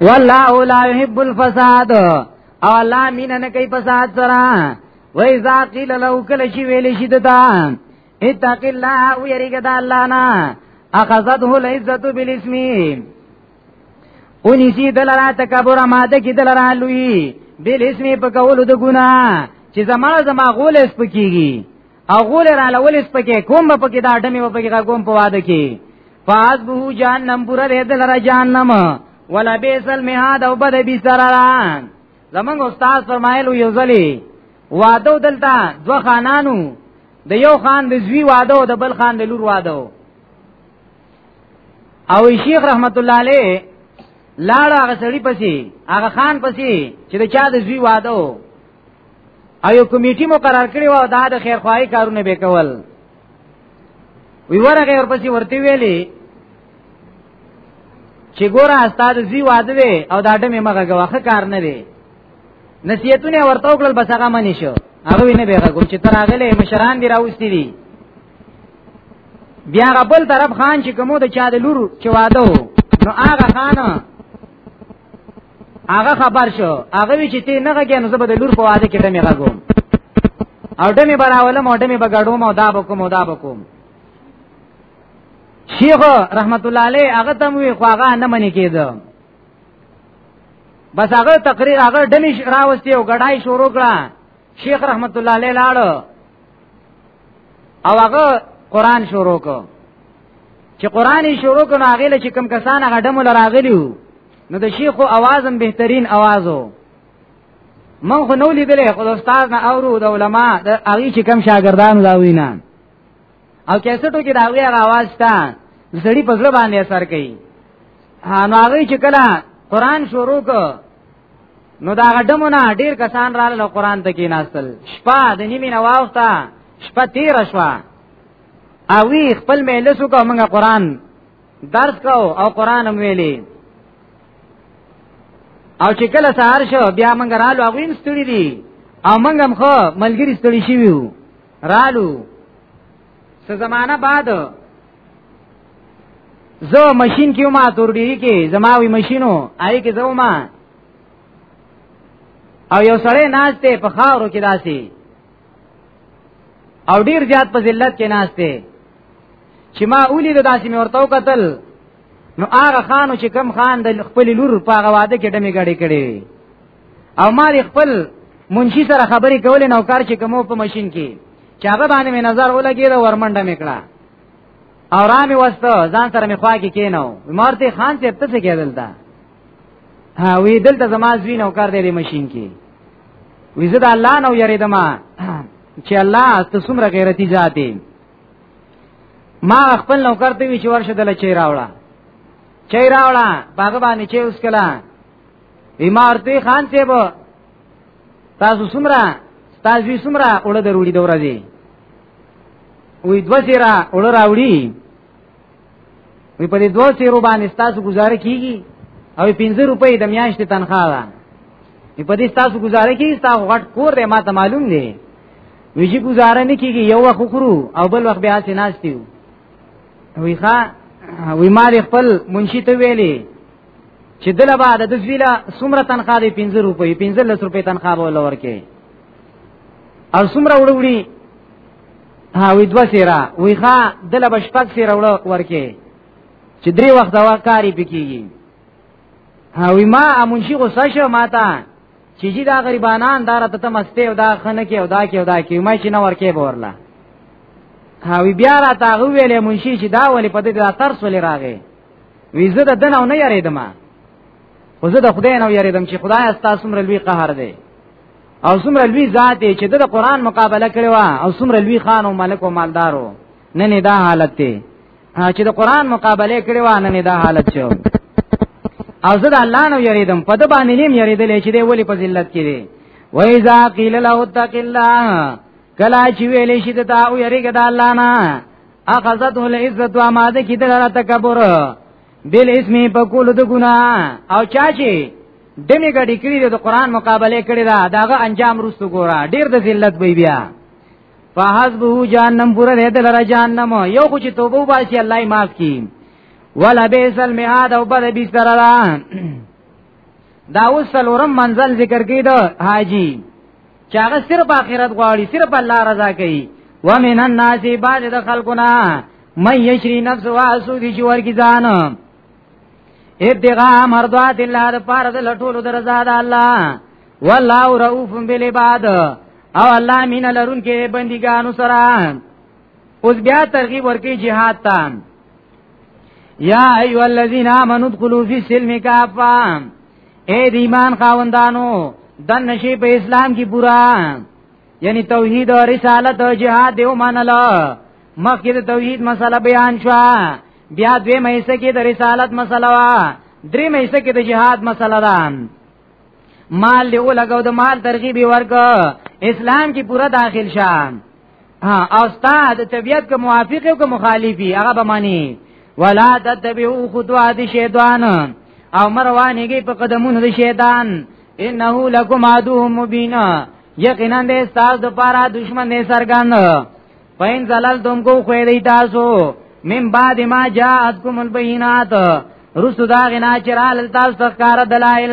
والله لا يحب الفساد او الله مين نه کوي فساد سره وای ذا قیل لو کل شی ویل شي دتا اتق الله او یریګه د الله نه اخذته العزت بالاسم اونی سی دلرا تکبر ماده کی دلرا لوی بالاسم په کول د ګنا چې زما زما غول اس پکېږي او غول را لولې سپکه کوم په کې دا ډمې په کې کوم په واده کې فاز به جهنم پورا دې دلر جهنم ولا بیسل میاد او بد بی سرران زمنګ استاد فرمایلو یو ځلی واده دلته دو خانانو د یو خان د زوی واده او د بل خان د لور واده او شیخ رحمت الله علیه لاړ هغه سړی پسی هغه خان پسی چې د چا د زوی واده ایو کمیټه مقرر کړی و دا د خیر خوای کارونه به کول وی ورغه ورپسې ورته ویلي چې ګوره استاد زی واده وی او دا ډمه مغه غواخه کار نه دی نصیحتونه ورته وکړل بس هغه منی شو هغه وینه به غو چې تر هغه له مشران دی راوستي دي بیا غبل طرف خان چې کومو د چا د لور چې واده نو هغه خان هغه خبر شو هغه وی چې ته نه غږې نو زبر د لور په واده کې ته مې غږوم او دمه براولم او دمه بغړوم او دا بکوم او دا بکوم شیخ رحمت الله علیه هغه تم وی خو هغه نه منی کېده بس هغه تقریر هغه دمه راوستي او غړای شروع کړه شیخ رحمت الله علیه لاړ او هغه قران شروع کړ چې قران شروع کړه هغه لچ کم کسان هغه دمه لراغلیو نو د شیخ اوازم بهترین اوازو من خو نو لیدلې خو استاد نه اورو د علما د هغه چې کم شاګردانو دا وینا او کیسټو کې دا وی आवाज تا زړی په زړه باندې اثر کوي نو هغه چې کله قران شروع کو نو دا غډمونه ډیر کسان رااله قران ته کې ناستل شپه د نیمه نواوخته شپه تیر شوه او وی خپل مجلس وکړه موږ قران درس کو او قران هم ویلي او چې کله سهار شو بیا موږ رالو هغه هم ستړي دي او موږ هم خو ملګری ستړي شي ویو رالو څه زمانہ بعد زه ماشين کې ما تور ډیری کې زماوي ماشينو آی کې زو ما او یو سړی ناشته په خاورو کې داسي او ډیر زیات په ذلت کې ناشته چې ما اولی د داسې مې ورته وکتل نو هغه خانو چې کم خان د خپل لور په هغه واده کې ډمې غړې کړې او ما خپل منشي سره خبرې کولې نو کار چې کومو په ماشين کې چې هغه باندې نظر ولګید ورمنډه میکړه او را می وسته ځان سره می خوا کې کینو مرته خان چې ته څه کېدل دا ها وی دلته زما زوی نو کار دی ماشين کې وی زه د الله نو یریدم چې الله ته څومره غیرتی ذاتې ما خپل نو کرته وی چې ورشه دل چي راوړه چي راوړه باغ باندې چې اوس کلا وی مارته خان چې بو تاسو څومره تاسو څومره اول دروړي دورځي وی دو چیرا اول راوړي وی په دې دو چیرو باندې تاسو گزاره کیږي او 15 روپۍ د میاشتې تنخواه ده وی په دې تاسو گزاره کیږي تاسو غټ کور دی ما ته معلوم دی وی چې گزاره نه کیږي یو وخت خورو او بل وخت بیا چې ناشتیو وی ښا وی ما خپل منشي ته ویلي چې دله بعد د زویلا سمره تنخواه دی 15 روپۍ 15 روپۍ تنخواه ولور کې او سمره وړوړي ها وی دوا سیرا وی ښا دله بشپک سیرا وړ ورکه چې درې وخت دا کاری پکېږي ها وی ما امونشي غوسه شو ماته چې جی دا غریبانان دار ته مسته او دا خنه کې او دا کې او دا کې ما چې نه ورکه بورلا ها وی بیا را تا ویلې مونشي چې دا ولې په دې دا ترس ولې راغې وی زه د دنه نه یریدم خو زه د خدای نه یریدم چې خدای تاسو مر لوی قهر دی او څومره لوی ذات چې د قران مقابله کړو او څومره لوی خان او ملک او مالدارو نه نه دا حالت دی چې د قران مقابله کړو نه نه دا حالت شو او زه د الله نو یریدم په د باندې نیم یریدل چې دی ولی په ذلت کې دی و اذا قیل له اتق الله کلا چې ویلې شي د تا او یریګه د الله نه اخذته العزت و ماده کې دلاره تکبر بل اسمی په کول د ګنا او چا چې دمه غړي کړی د قران مقابله کړی دا داغه انجام رسو ګورا ډیر د ذلت وی بیا فحسبه جهنم پورا دې دلر جهنم یو خو چې توبه واسي الله یې معاف کړي ولا بیسل میعاد او بد بیسر را دا اوس څلورم منزل ذکر کیدو حاجی چې هغه صرف آخرت غواړي صرف الله رضا کوي ومن الناس بعض د خلقنا من یشری نفس واسو دی جوار کی ځان ابتغاء مرضات الله د پاره د لټولو د رضا د الله والله رؤوف بالعباد او الله مين لرون کې بندګانو سره اوس بیا ترغیب ورکی jihad ته یا ایو الذین آمنوا ادخلوا فی السلم کافا اے دی ایمان خاوندانو دن نشی په اسلام کی پورا یعنی توحید او رسالت او جهاد دیو منلو مخکې د توحید مسله بیان شو بیا دوی مېسه کې د رسالت مسله وا درې مېسه کې د جهاد مسله ده مال له لګاو د مال ترغیب ورک اسلام کې پورا داخل شه ها او ستا د طبیعت که موافق او که مخالفي هغه به معنی ولا تتبعوا خطوات الشیطان او مروانیږي په قدمونو د شیطان انه لکم عدو مبین یقینا دې تاسو د پاره دشمن نه سرګان پاین زلال تم کو خو دې تاسو من بعد ما جاءتکم البینات رسو دا غنا چرال تاسو تخکار دلائل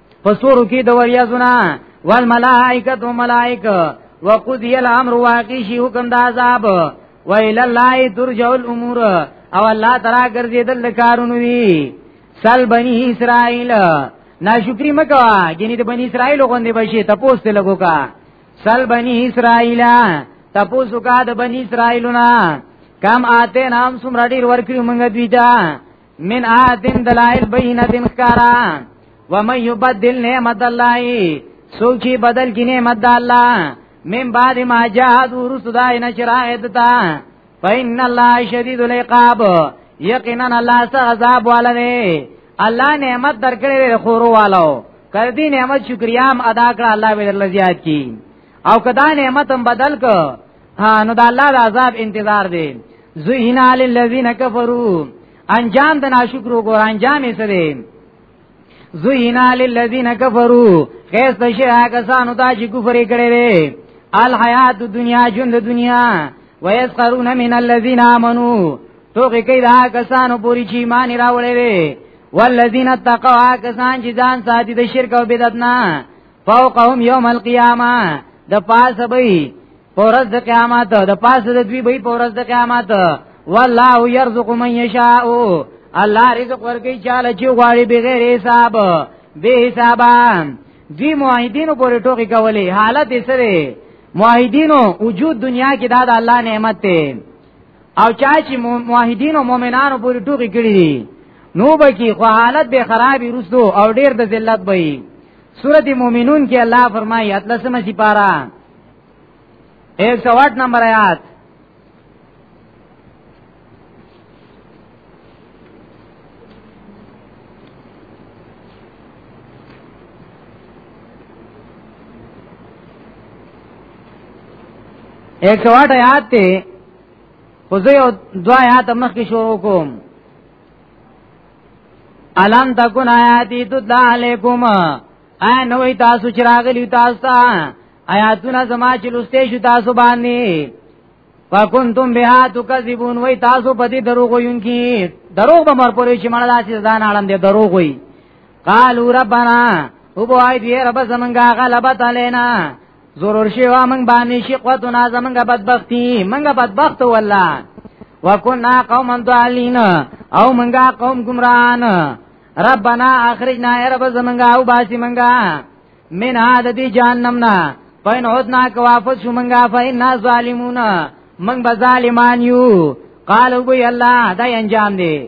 پسورو کې د وریازونه والملائکه تو ملائکه وقضی الامر واقع شي حکم د عذاب ویل الله ترجع الامور او الله تعالی ګرځیدل د کارونو وی سل بنی اسرائیل ناشکری مکوا ګینه د بنی اسرائیل غوندې بشي تپوس ته لګو کا سل بنی اسرائیل تپوس کا د بنی اسرائیلونه کم آتے نام سمرا ډیر ورکړي مونږ دوی ته من آدن دلائل بین دن خکارا ومن یبدل نعمت اللہ سوچی بدل کی نعمت دا اللہ من بعد ما جاہد ورس دا نشرائد تا فإن الله شدید العقاب یقینا الله سره عذاب والده الله نعمت درکړي خورو والو کړه دې نعمت شکریا هم ادا کړه الله به درل زیات کی او کدا نعمت هم بدل ک ها نو د الله د عذاب انتظار دی زهینا للذین کفروا انجام د ناشکرو ګور انجام یې څه دی زهینا للذین کفروا خیس د شی هغه سانو ته چې کفر کړي وي الحیات دنیا ژوند د دنیا ويسخرون من الذین آمنو توګه کوي دا کسانو پوری چې ایمان راوړي وي والذین اتقوا کسان چې ځان ساتي د شرک او بدعت نه فوقهم یوم القیامه د پاسه به پورز د قیامت د پاسه د دوی به پورز د قیامت والله يرزق من يشاء الله رزق ورکي چاله چې غواړي بغیر حساب به حسابا دوی موحدینو پورې ټوکی کولی حالت یې سره موحدینو وجود دنیا کې دا د الله نعمت دی او چا چې موحدینو مؤمنانو پورې ټوکی کړی دي نو به کې خو حالت به خرابې رسو او ډیر د ذلت به سورت مومنون کې الله فرمایي اتلسمه سپارا 108 نمبر آیات ایک سو آٹھ آیات تے خوزی او دو آیات مخی شروع کوم الان تکون آیاتی تدلا علیکم اے نوې تاسو چې راغلی تاسو ته آیاتونه زما چې لسته شو تاسو باندې فکنتم بها تکذبون وای تاسو په دې دروغ وینکی دروغ به مر پورې چې مړه داسې ځان اړم دې دروغ وای قالو ربنا او بوای دې رب زمنګا غلبت علینا ضرور شی وا من باندې شي قوت نه زمنګ بدبختی منګ بدبخت والله وکنا قوم ضالین او منګا قوم گمراهان ربنا اخرجنا یا رب زمنګا او باسی منګا من هذا دی جهنم نا پاین هدنا که واپس شو منگا فا انا ظالمون منگ با ظالمان یو قالو بی اللہ دا انجام دی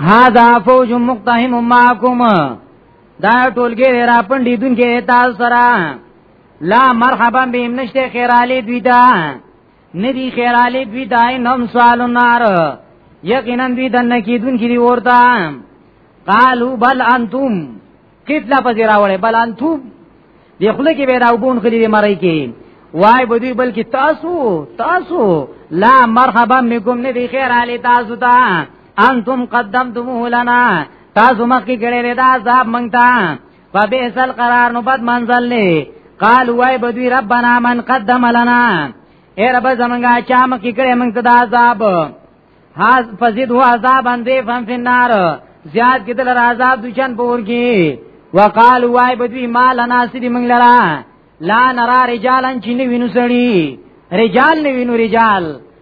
هاذا فوج مقتحم معكم دا ټولګي را پندې دن کې تاسو سره لا مرحبا بهم نشته خیر علی دوی دا ندی خیر علی دوی دای نم سوال النار یقینا دوی دنه کیدون کی دی ورتا قالو بل انتم قتل پزراوله بل انتم دی خله کې به راوبون خلی دی مړی کې وای بدی بلکې تاسو تاسو لا مرحبا بكم ندی خیر علی تاسو ته انتم قدمتموه لنا تاسو مخکې کړی دا عذاب مونږ ته فبئس القرار نو بد منزل نه قال وای بدوی ربنا من قدم لنا اے رب زمنګا چا مکی کړه موږ ته د عذاب حاز فزید هو عذاب اندې فم فنار زیاد کتل را عذاب دشن پور کی وقال وای بدوی مال ناسری موږ لرا لا نرا رجالن چینه وینو سړی رجال نه وینو رجال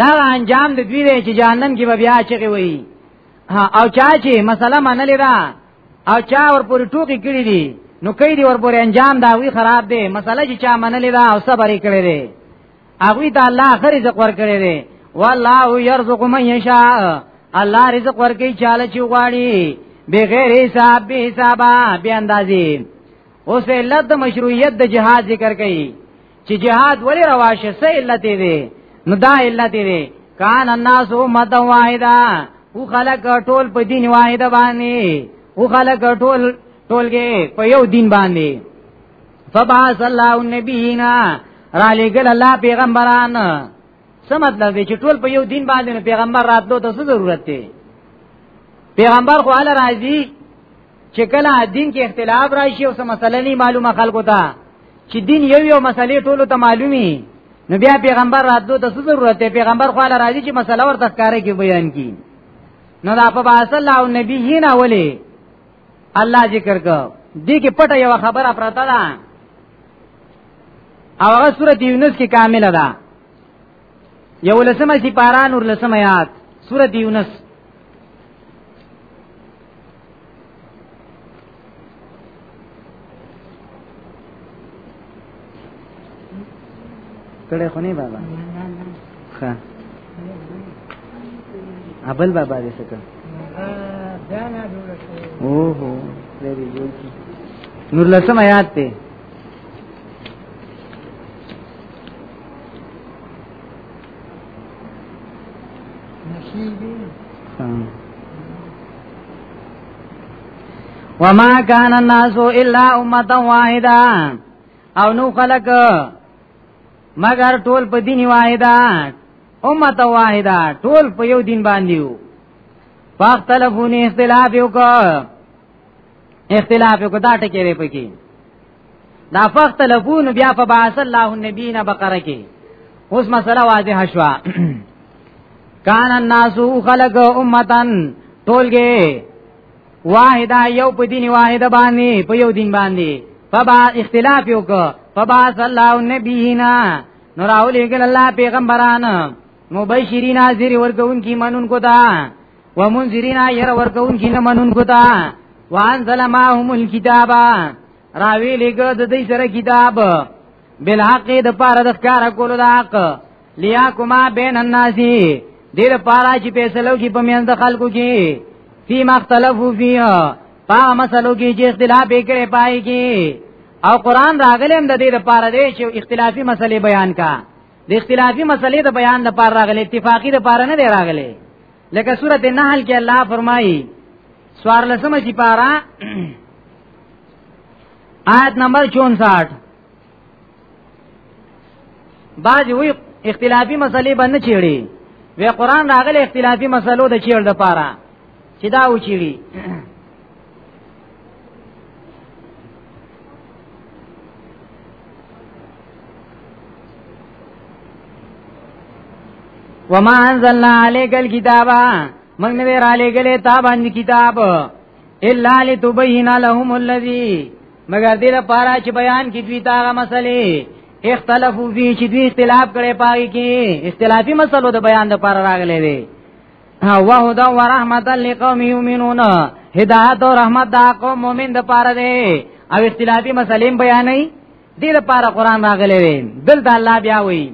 دا انجام د دوی دی چې جهنم کې به بیا چغي وي او چا چې مسله منلې ده او چا ورپورې ټوکی کړی دي نو کوي دی ورپورې انجام دا وی خراب دی مسله چې چا منلې ده او صبر یې کړی دی هغه ته الله اخر رزق ورکړي دي والله يرزق من يشاء الله رزق ورکي چاله چې غواړي بغیر حساب به حسابا به اندازي اوس علت مشروعیت د جهاد ذکر کړي چې جهاد ولې رواشه سه علت دی نو دا علت دی کان الناس امه واحده او خلق ټول په دین واحده باندې او خلق ټول ټولګه په یو دین باندې فبعث الله النبیین را لګل الله پیغمبران څه مطلب دی چې ټول په یو دین باندې پیغمبر راتلو ته ضرورت دی پیغمبر خو ال راځي چې کله دین کې اختلاف راشي او څه مسله نه معلومه خلکو ته چې دین یو یو مسلې ټول ته معلومي نو بیا پیغمبر راتلو ته ضرورت دی پیغمبر خو له راځي چې مسله ورته ښکارې کې بیان کی نو دا په باس الله او نبیین اولی الله ذکر کو دې کې پټه یو خبره پراته ده او هغه سورته یونس کې کامل ده یو لسمه سی پارا نور لسمه یاد سورت یونس کړه خو نه بابا ها ابل بابا دې څه او هو نور لسم آیات ته وما كان الناس الا امه واحده او نو خلق مگر ټول په دین واحده امه واحده ټول په یو دین باندې وو فاختلفون اختلاف یو کو اختلاف یو کو دا ټکی دی پکې دا فخت لفون بیا فبعث الله النبیین بقره کې اوس مسله واضحه شوه کان الناس خلق امتن ټولګه واحده یو په دین واحده باندې په یو دین باندې فبا اختلاف یو کو فبا صلی الله نبینا نور اولی ګل الله پیغمبران مبشرین حاضر ورکون کی منون کو دا ومنذرین ير ورکون کی نه منون کوتا وان ظلمهم الكتاب راوی لګ د دې سره کتاب بل حق د پاره د ښکار کولو د حق لیا کما بین الناس دې لپاره چې فیصلو کې په میان د خلکو کې فی مختلفو فیها پا مسلو کې چې اختلاف وکړي پای کې او قران راغلم د دې لپاره دې چې اختلافي مسلې بیان کا د اختلافي مسلې د بیان د پار راغلي اتفاقی د پار نه دی راغلي لکه سوره النحل کې الله فرمایي سوار لسمه چې پارا آیت نمبر 64 باج وی اختلافي مسلې باندې چیړي وی قران راغلي اختلافي مسلو د چیړ د پاره چې دا وچیړي وما انزلنا عليك الكتاب من نه را لګلې تا باندې کتاب الا لتبين لهم الذي مگر دې لپاره چې بیان کې دوی تاغه مسلې اختلافو فيه چې دوی اختلاف کړي پاږي کې اختلافي مسلو د بیان لپاره راغلي دي او هدا و رحمت لقوم یؤمنون هدایت او رحمت دا قوم مؤمن د پاره دی او اختلافي مسلې بیانې دې لپاره قران راغلی وي دلته الله بیا وی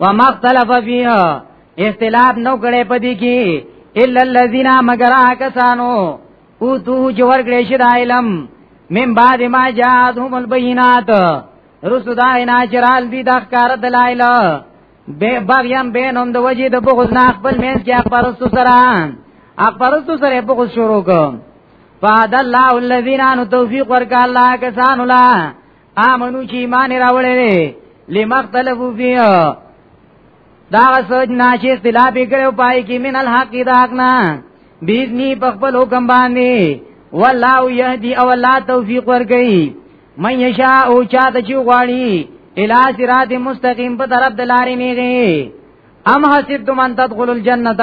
و مختلف فیها اختلاف نو کړي پدې کې الا الذين مگر کسانو او تو جوړ کړي شي علم من بعد ما جاءتهم البينات رسدا نه چرال دي د ښکار دلایل به باغیان بینهم د وجې د بغض نه خپل مینس کې اخبارستو سره اخبارستو سره بغض شروع کوم فاد الله الذين ان توفيق ورک الله کسان الله امنو چې ایمان راوړل لمختلفو فيه دا سوچ ناشې اختلاف کړو پای کې من الحق دا حق نه بیزنی په خپل حکم باندې والله يهدي او الله توفيق ورکړي من یشا او چاته چې غواړي الی صراط مستقیم په طرف د لارې نیږي ام حسبتم ان تدخلوا الجنه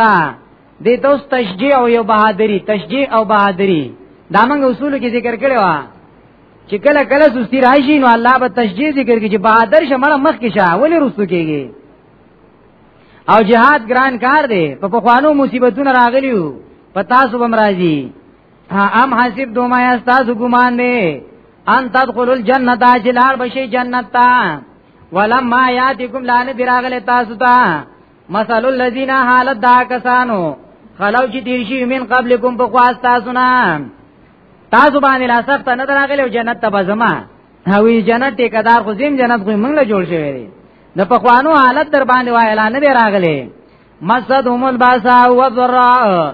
دې توس تشجیع او یو بهادری تشجیع او بهادری دا موږ اصول کې ذکر کړی و چې کله کله سستی راشي نو الله به تشجیع ذکر کوي چې بهادر شمړه مخ کې شه ولې رسو کېږي او جهاد ګران کار دی په پخوانو مصیبتونو راغلیو په تاسو بم راځي ام حسب دوما استاسو ګمان دی ان تدخل الجنه چې لار بشي جنت ته ولما یاتکم لان دراغله تاسو ته مثل الذين حالت دا کسانو خلو چې تیر شي من قبلکم په خواص تاسو نه تاسو باندې لا سخت نه دراغله جنت ته بزما هوی جنت ټیکدار خو زم جنت خو موږ له جوړ شوی دی د پخوانو حالت در باندې وایلا نه دی راغلی مسد هم الباسا و الضراء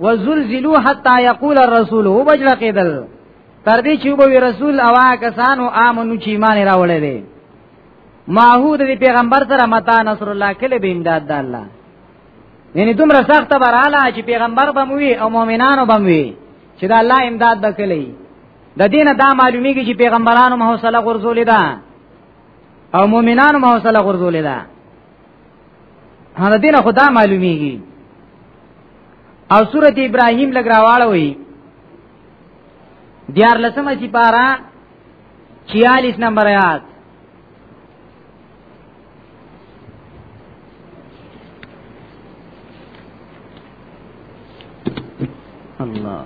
وزلزلوا حتا یقول الرسول هو بجلا کېدل تر دې چې وبوي رسول اوا کسانو امنو چې ایمان راوړې دي ماحود دی پیغمبر سره متا نصر الله کله به امداد د الله یعنی دومره سخت براله چې پیغمبر بموي او مؤمنانو بموي چې د الله امداد وکړي د دین دا معلومیږي چې پیغمبرانو مو حوصله غرزولې ده او مؤمنانو مو حوصله غرزولې ده هغه دینه خدا معلومیږي او سورته ابراهیم لګراواله وي دیار لسمه چې پارا 46 نمبر آیات الله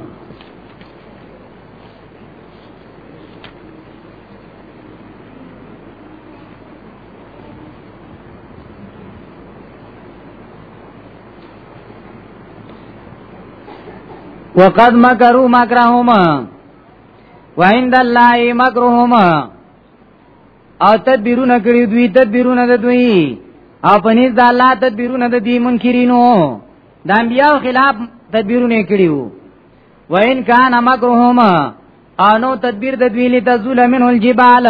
وقد مکروا مکرهم وعند الله مکرهم او تدبیرونه کړی دوی تدبیرونه د دوی او پنیز د الله تدبیرونه د دی منکرینو د انبیاء خلاف تدبیرونه کړیو وین کان مکرهم انو تدبیر د دوی لته ظلم الجبال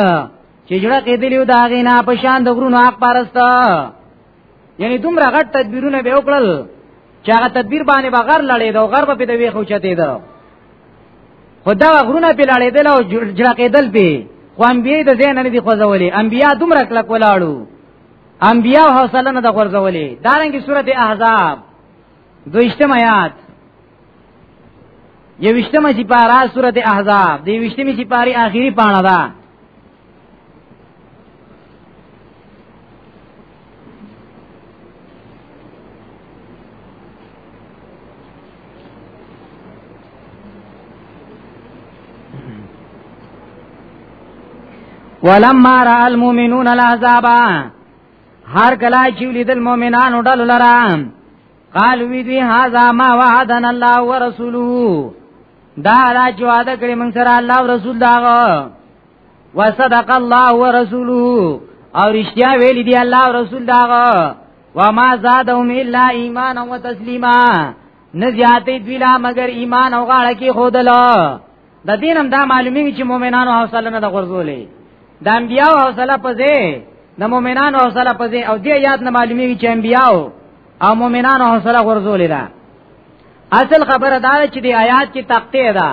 چې جوړه کېدلیو دا غینا په شان د غرونو حق پرسته یعنی دومره غټ تدبیرونه به وکړل چې هغه تدبیر باندې بغیر لړې دا غرب په دوی خو چته دا خدا غرونه په لړې دل او جړه کېدل به خو انبیای د زین نه دي خوځولې انبیا دومره کلک ولاړو انبیا حوصله نه د خوځولې دارنګي سورته احزاب دویشتم آیات یوشتمه چې پارا سورته احزاب دی وشتمه چې پاری آخري پاڼه ده ولما را المؤمنون العذاب هر کله چې لیدل مؤمنانو ډول لرا قال وی دی هاذا ما وعدنا الله ورسوله دا راځي وعده کړی موږ سره الله او رسول داغه وصدق الله ورسوله او رشتیا ویلی دی الله او رسول داغه وما زادهم الا ایمانا وتسلیما نزیاتې دوی لا مگر ایمان او غاړه کې خودلو د دینم دا معلومیږي چې مؤمنانو حوصله نه د غرزولې د انبیاو حوصله پځې د مؤمنانو حوصله پځې او دې یاد نه معلومیږي چې انبیاو او مؤمنانو حوصله غرزولې ده اصل خبره دا چې د آیات کې تقطیع ده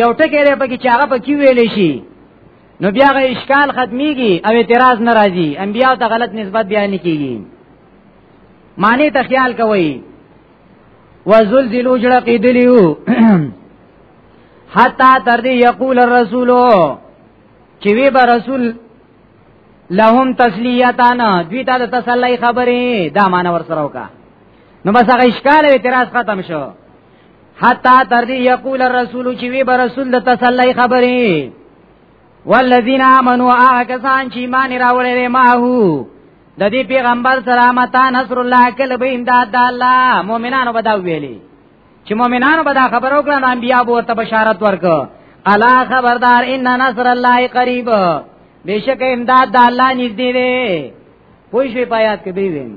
یو ټکی لري پکې چې هغه پکې ویل شي نو بیا غي اشکال ختميږي او اعتراض ناراضي انبیاء ته غلط نسبت بیان کیږي معنی ته خیال کوي وزلزلوا جړه قیدلیو حتا تر دې یقول الرسول چې وی به رسول لهم تسلیتان دوی ته د تسلی خبرې دا معنی ور سره وکا نو بس هغه اشکال اعتراض ختم شو حتا تر دې یقول الرسول چې وی به رسول د تسلی خبرې والذین آمنوا آکسان چې ایمان راوړل ما هو د دې پیغمبر سره متا نصر الله کله به امداد د الله مؤمنانو به دا ویلي چې مؤمنانو به دا خبرو کړه نو انبیا به ورته بشارت ورک الا خبردار ان نصر الله قریب بشک امداد د الله نږدې دی کوئی شی پایات کې دی وین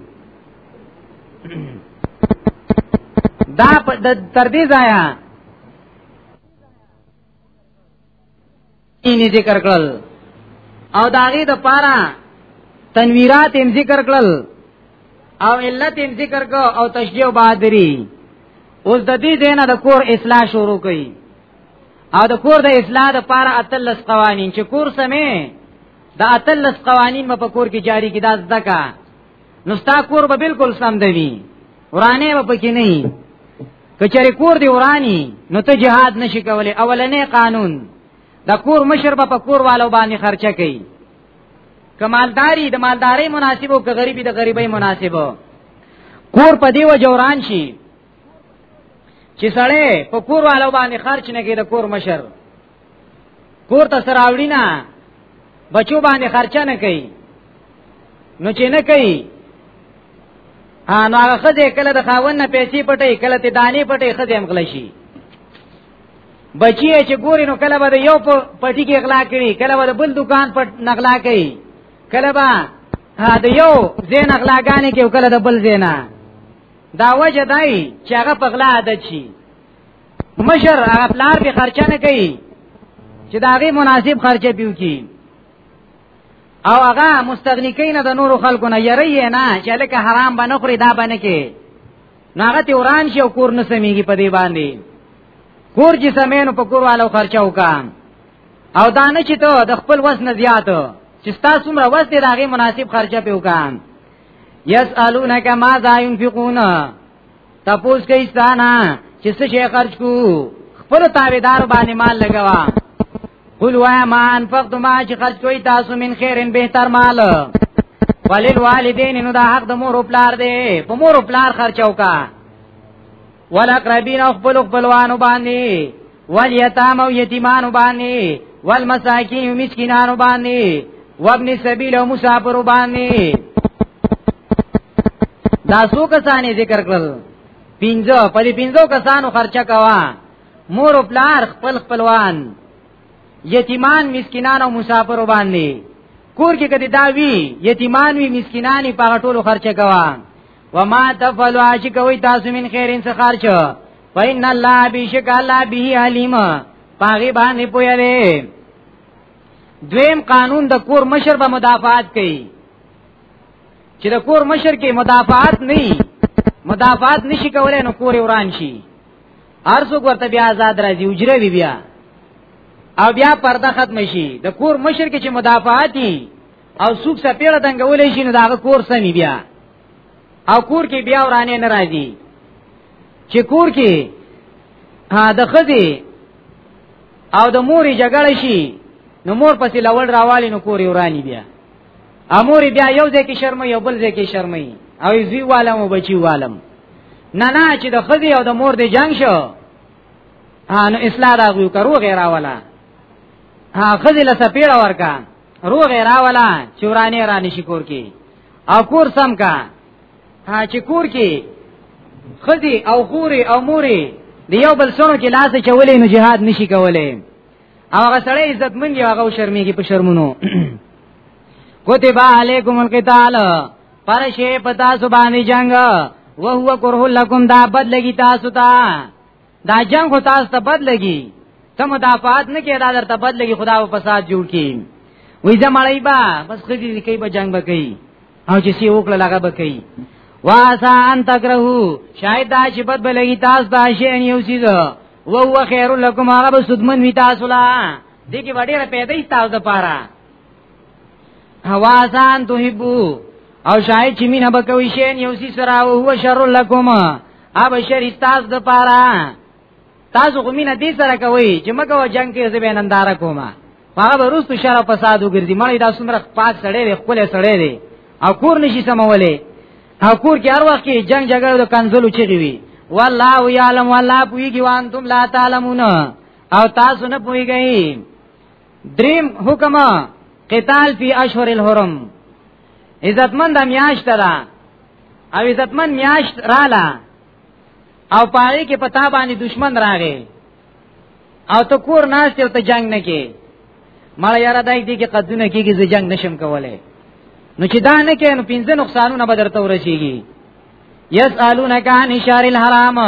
دا تر دې ځایا یې ذکر کړل او داغه د پاره تنویرات یې ذکر کړل او علت یې ذکر کو او تشجیع بادری اوس د دې دینه د کور اصلاح شروع کړي او د کور د اصلاح لپاره اتلس قوانین چې کور سمې دا اتلس قوانین په با کور کې جاری کی دا زدکا نو ستا کور به بالکل سم دی ورانه به پکې نه کچری کور دی ورانی نو ته جهاد نشي کولای اولنې قانون دا کور مشر به په کور والو باندې خرچه کوي کمالداری د مالداري مناسبو که غریبي د غریبۍ مناسبو کور په دیو جوران شي چې سړی په کور والو باندې خرچ نه کوي د کور مشر کور ته سراوړی نه بچو باندې خرچه نه کوي نو چې نه کوي نو هغه خځه کله د خاون نه پیسې پټي کله ته دانې پټي خځه هم غلا شي بچی چې ګوري نو کله به یو پټي کې غلا کوي کله به بل دکان پټ نغلا کوي کله به د یو زین غلاګانې کې کله د بل زینا دا وجه دای چې هغه په غلا عادت شي مشر هغه پلار به خرچه نه کوي چې دا غي مناسب خرچه پیو کی او هغه مستغنی کین د نورو خلکو نه یری نه چې لکه حرام باندې خوري دا باندې کې ناغه تی وران شي او کور نه سميږي په دې باندې کور چې سمینو په کور والو خرچه وکام او دا نه چې ته د خپل وس نه زیات چې تاسو مر وس دې داغه مناسب خرچه پیو کام یسالونک ماذا ينفقون تپوس کوي ستانه چې څه شي خرج کو خپل تابعدار باندې مال لګوا قل وا ما انفقت ما چې خرج کوي تاسو من خیرن بهتر مال ولل والدین نو دا حق د مور او پلار دی په مور او پلار خرچاو کا ولقربین خپل خپلوانو باندې والیتام او یتیمانو باندې والمساکین او مسکینانو باندې وابن سبیل او مسافر باندې دا څو کسانې ذکر کړل پینځه په دې پینځو کسانو خرچه کوا مور او پلار خپل خپلوان یتیمان مسکینان او مسافر باندې کور کې کدی دا وی یتیمان وی مسکینانی په ټولو خرچه کوا وما تفعلوا عاشقوي تاسو من خیرین څخه خرچ فإن الله بشک الله به علیم پاغي باندې پوهه دی دویم قانون د کور مشر به مدافعات کوي چې د کور مشر کې مدافعات نه مدافعات نشي کولای نو کور وران شي ارزو ورته بیا آزاد راځي اجره وی بیا او بیا پرده ختم شي د کور مشر کې چې مدافعات او سوق سپیړه دنګولې شي نو دا کور سمي بیا او کور کې بیا ورانه نه راځي چې کور کې ها د خدي او د موري جګړه شي نو مور پسې لول راوالي نو کور ورانی بیا اموري بیا یو ځای کې شرمې یو بل ځای کې شرمې او زی والم او بچی والم نه نه چې د خدي او د مور د جنگ شو نو اصلاح راغو کرو غیر اولا ها خدي لسه پیړه ورکا رو غیر اولا چورانه رانی شکور کې او کور سم کا چې کور کې خدي او خوري او موري دی یو بل سره کې لاس چولې نو jihad نشي کولای او هغه سره عزت من یو هغه شرمېږي په شرمونو کتب علیکم القتال پرشه پتا سبانی جنگ وهو کرہ لکم دا بد لگی تاسو ته دا جنگ خو تاسو ته بد لګي ته مدافعات نه کې دا درته بد لګي خدا په فساد جوړ کی وې زمړی با بس خدي دې کوي به جنگ به کوي او چې سی وکړه لګه به کوي واسا ان تکرهو شاید دا چې بد بلګي تاسو دا شی ان یو چیز او هو خیر لکم هغه به سودمن وي تاسو لا دې کې وړي را پیدا تاسو د پاره حواسان تحبو او شاید چې مینه بکوي شین یو سی سره او هو شر لکم اب شر تاسو د پاره تاسو خو مینه دې سره کوي چې مګو جنگ کې زبې نندار کوما هغه ورستو شر او فساد وګرځي مړی دا څومره پاک سړی دی خپل سړی دی او کور نشي سمولې او کور کې هر وخت کې جنگ جګړه د کنزلو چغي وي والله یعلم والله پویږي وان تم لا تعلمون او تاسو نه پویږئ دریم حکم قتال فی اشهر الحرم عزتمن د میاشت را او عزتمن میاشت رااله او پاره کې پتا باندې دشمن راغی او ته کور ناشته او ته جنگ نه کې مړ یاره دای دې کې قدونه کېږي زه جنگ نشم کولای نو چې دا نه کې نو پنځه نقصانونه به درته ورسیږي یسالونک عن شهر الحرام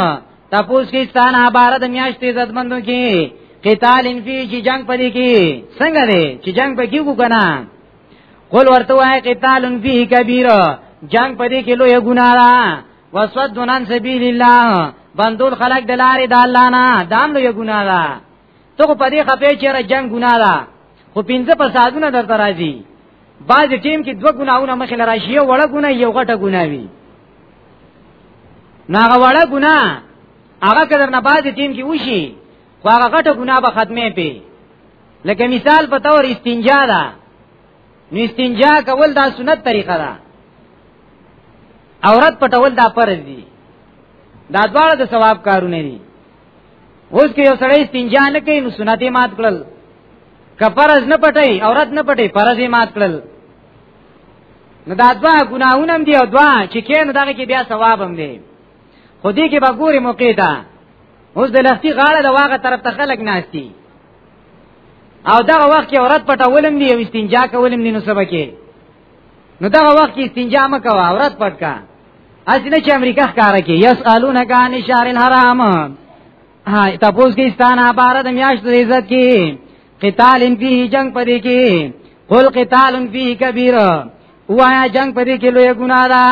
تپوس کی ستانه بار د میاشتې عزتمندو کی قتال فی چې جنگ پدې کی څنګه دی چې جنگ پکې کو کنه قول ورته وای قتال فی کبیر جنگ پدې کې لوی ګناه را وسدن عن سبیل الله بندول خلق دلارې د الله نه دام لوی ګناه را ته خو په دې خپې چیرې جنگ ګنا ده خو پنځه فسادونه درته راځي بعض ټیم کې دوه ګناونه مخې لراشي یو وړه ګنا یو غټه ګنا وي ناغه وړه ګنا هغه کدر نه بعض ټیم کې وشي خو هغه غټه ګنا به ختمه پي لکه مثال په تور استنجا ده نو استنجا کول دا سنت طریقه ده عورت پټول دا فرض دي دا دواړه د ثواب کارونه دي اوس کې یو سړی استنجا نه کوي نو سنت یې مات کړل کفرز نه پټي عورت نه پټي فرض یې مات کړل نو دا دوا ګناهونه هم دي او دوا چې کین دغه کې بیا ثواب هم دی خو دې کې به ګوري موقع ده اوس د لختی غاړه د واغه طرف ته خلک ناشتي او دغه وخت کې عورت پټولم دی او استنجا کولم دی نو سبا کې نو دا وخت کې استنجا مکوا عورت پټ کا اځنه چې امریکا ښکارا کې یسالون کان شهر الحرام ها تاسو کې ستان بار د میاشت د عزت کې قتال ان فی جنگ پدې کې قل قتال ان فی کبیر وایا جنگ پدې کې لوی ګناه ده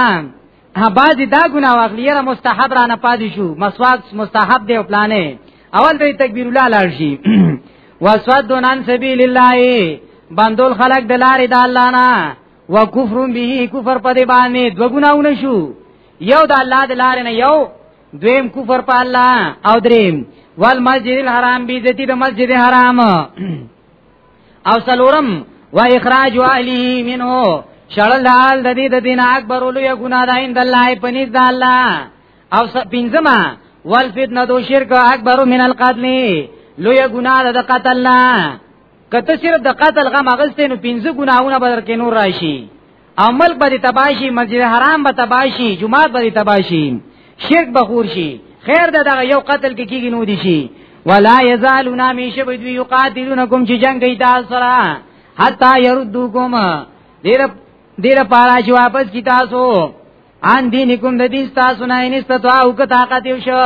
ها بعضی دا ګناه واخلي یره مستحب را نه پادې شو مسواک مستحب دی او پلانې اول به تکبیر الله لاړ شي وسواد دونان سبیل الله بندول خلق د لارې د الله نه وکفر به کفر په دی باندې دو ګناونه شو یو د الله د لارې نه یو دویم کفر په الله او دریم والمسجد الحرام بیزتی د مسجد حرام او سلورم و اخراج اهله منه شړل حال د دې د دین اکبر لوی ګنا ده ان د الله پنيز د الله او پنځما والفتنه دو شرک اکبر من القتل لوی ګنا ده د قتل نه کته صرف د قتل غم اغلسته نو پنځه ګناونه بدر کې نور راشي او ملک به تباشي مسجد حرام به تباشي جمعات به تباشي شرک به خور شي خیر ده دغه یو قتل کې کیږي نو دي شي ولا یزالون همیشه به دوی یقاتلونکم چې جنگ کوي تاسو سره حتا يردوکم دیر دیر پارا چې واپس کی تاسو ان دینکم د دین تاسو نه ان استطاع او که طاقت یو شو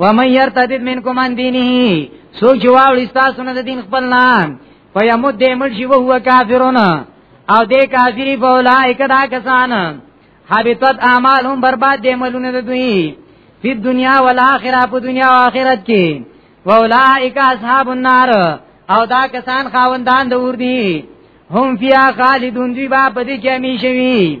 و من يرتد منکم ان دینه سوچ واوړي تاسو نه د دین خپل نام فیمد دیمل شی وهو کافرون او دې کافری په اولایک دا کسان حبطت اعمالهم برباد دیملونه د دوی په دنیا او آخرت په دنیا او آخرت کې واولائک اصحاب النار او دا کسان خاوندان د اور دي هم فیا خالدون دی با پدې کې همیشه وي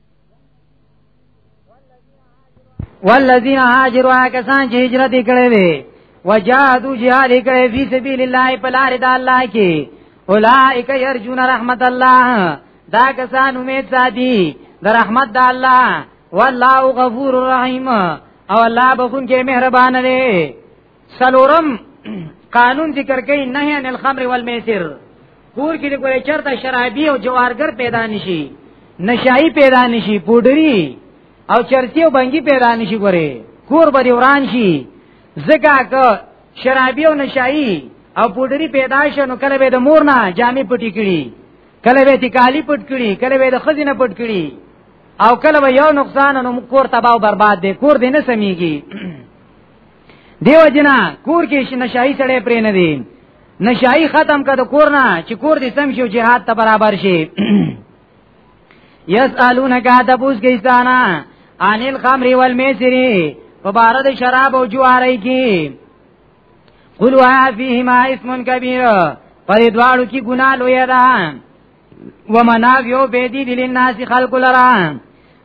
والذین هاجروا کسان چې هجرت کړې وي وجاهدوا جهاد کړې فی سبیل الله په لار د الله کې اولائک یرجون رحمت الله دا کسان امید ساتي د رحمت د الله والله غفور رحیم او الله بخون کې مهربان دی سلورم قانون ذکر کوي نه عن الخمر والمیسر کور کې کوی چرته شرابي او جوارګر پیدا نشي نشای پیدا نشي پودری او چرسی او بنګي پیدا نشي ګوره کور به وران شي زګه که شرابي او نشای او پودری پیدا شي نو کله به د مور نه جامې پټی کړي کله به تکالی پټ کړي کله به د خزینه پټ کړي او کله به یو نقصان نو کور تباہ او برباد دی کور دې نه سميږي دیو جنا کور کې نشای سړې پرې نه دي نشای ختم کړه کور نه چې کور دې سم شي جهاد ته برابر شي یسالونک ادبوس کیستانا عن الخمر والمیسر په بار د شراب او جواری کې قل وها فیهما اسم کبیر پر دوالو کې ګناه لوی ده ومنافیو بیدی دل الناس خلق لرا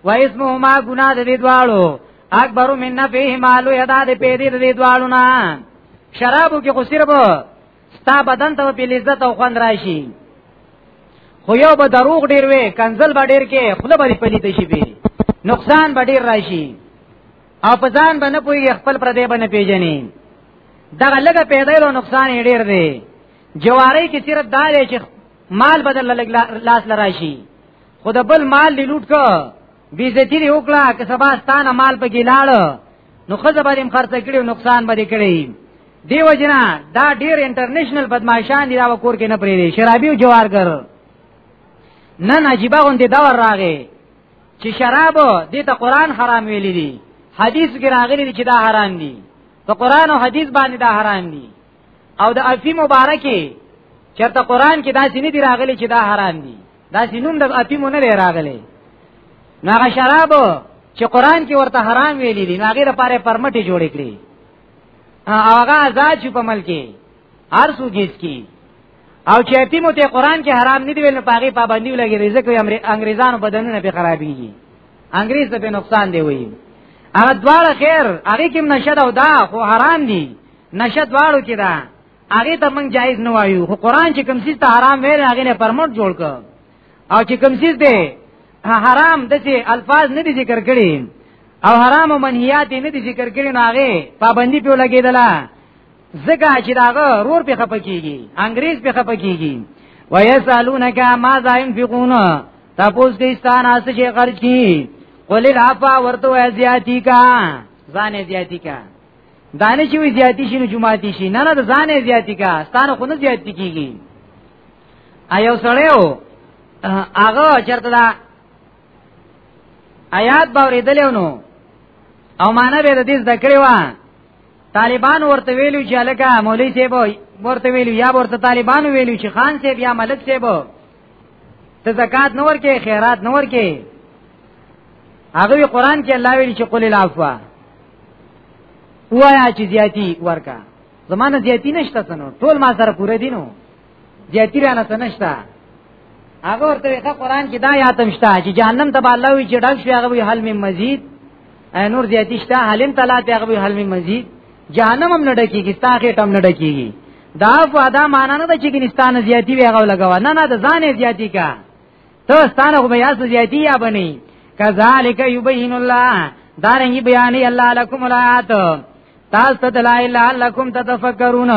و اسمهما گناہ د دې دوالو اکبر من نفیه مالو یدا د پیدې د دې دوالو نه شرابو کې خو صرف ستا بدن ته په لذت او خوند راشي خو یو به دروغ ډیر وي کنزل به ډیر کې خله به پلیت شي به نقصان به ډیر راشي او په ځان به نه پوي خپل پر دې باندې پیژني دا لګه پیدا له نقصان ډیر دی جواری کې صرف دا چې مال بدل لګ لاس لراشي خود بل مال دی لوټ کو بیزتی دی وکړه که سبا ستانه مال په ګلاړ نو خزه باندې خرڅ کړي نقصان باندې کړي دیو جنا دا ډیر انټرنیشنل بدمعشان دی دا کور کې نه پرې دی شرابي او جوارګر نن عجیبه غوندې دور راغې چې شراب دې ته قران حرام ویل دي حدیث کې راغلي چې دا حرام دي په قران او حدیث باندې دا حرام دي او د افی مبارکه چرته قران کې داسې نه دی راغلی چې دا حرام دي داسې نوم د افی مون نه راغلی نو هغه شراب چې قران کې ورته حرام ویلي دي هغه لپاره پرمټي جوړ کړي هغه آزاد شو په ملک کې هر څو گیس کی او چې یتیمو ته قران کې حرام نه دی ویل پاغي پابندي لګي رزق وي امر انګريزانو بدنونه به خرابيږي انګريز ته به نقصان دی وي هغه دواړه خیر هغه کې نشد او دا خو حرام دي نشه دواړو کې ده هغه ته موږ جایز نه وایو خو قران چې کوم څه ته حرام ویل هغه نه پرموټ جوړ ک او چې کوم څه ده حرام د څه الفاظ نه دي ذکر کړي او حرام او منهیات نه دي ذکر کړي نو هغه پابندي په لګیدله زګه چې داغه رور په خپ کیږي انګريز په خپ کیږي ويسالونک ما ذا ينفقون تاسو کې ستان اس چې خرج کی قل العفا ورته زیاتی کا ځان زیاتی کا دانه چې وی زیاتی شي نو جماعتي شي نه نه د ځانې زیاتی کا ستانه خو نه زیاتی کیږي ایو سړیو هغه چرته دا آیات باورې دلېونو او معنا به د دې ذکرې و طالبان ورته ویلو چې الکه مولوی صاحب ورته ویلو یا ورته طالبان ویلو چې خان صاحب یا ملک صاحب ته زکات نور کې خیرات نور کې هغه قرآن کې الله ویل چې قل العفو وایا چې زیاتی ورکا زمانه زیاتی نشته څنو ټول ما سره پوره دي نو زیاتی را نه نشته هغه ورته ویخه قران کې دا یاتم شته چې جهنم ته الله وی چې ډک شي هغه وی حل می مزید نور زیاتی شته حلم تعالی ته هغه وی حل می مزید جهنم هم نه ډکیږي ستاخه ټم نه ډکیږي دا فاده معنا نه ده چې ګنستان زیاتی وی هغه لګوا نه نه د ځان زیاتی کا ته ستانه خو بیا سجاتی یا بنی کذالک یبین الله دارنګي بیان الله لکم الایات تاسو ته دلایل لعلکم تتفکرون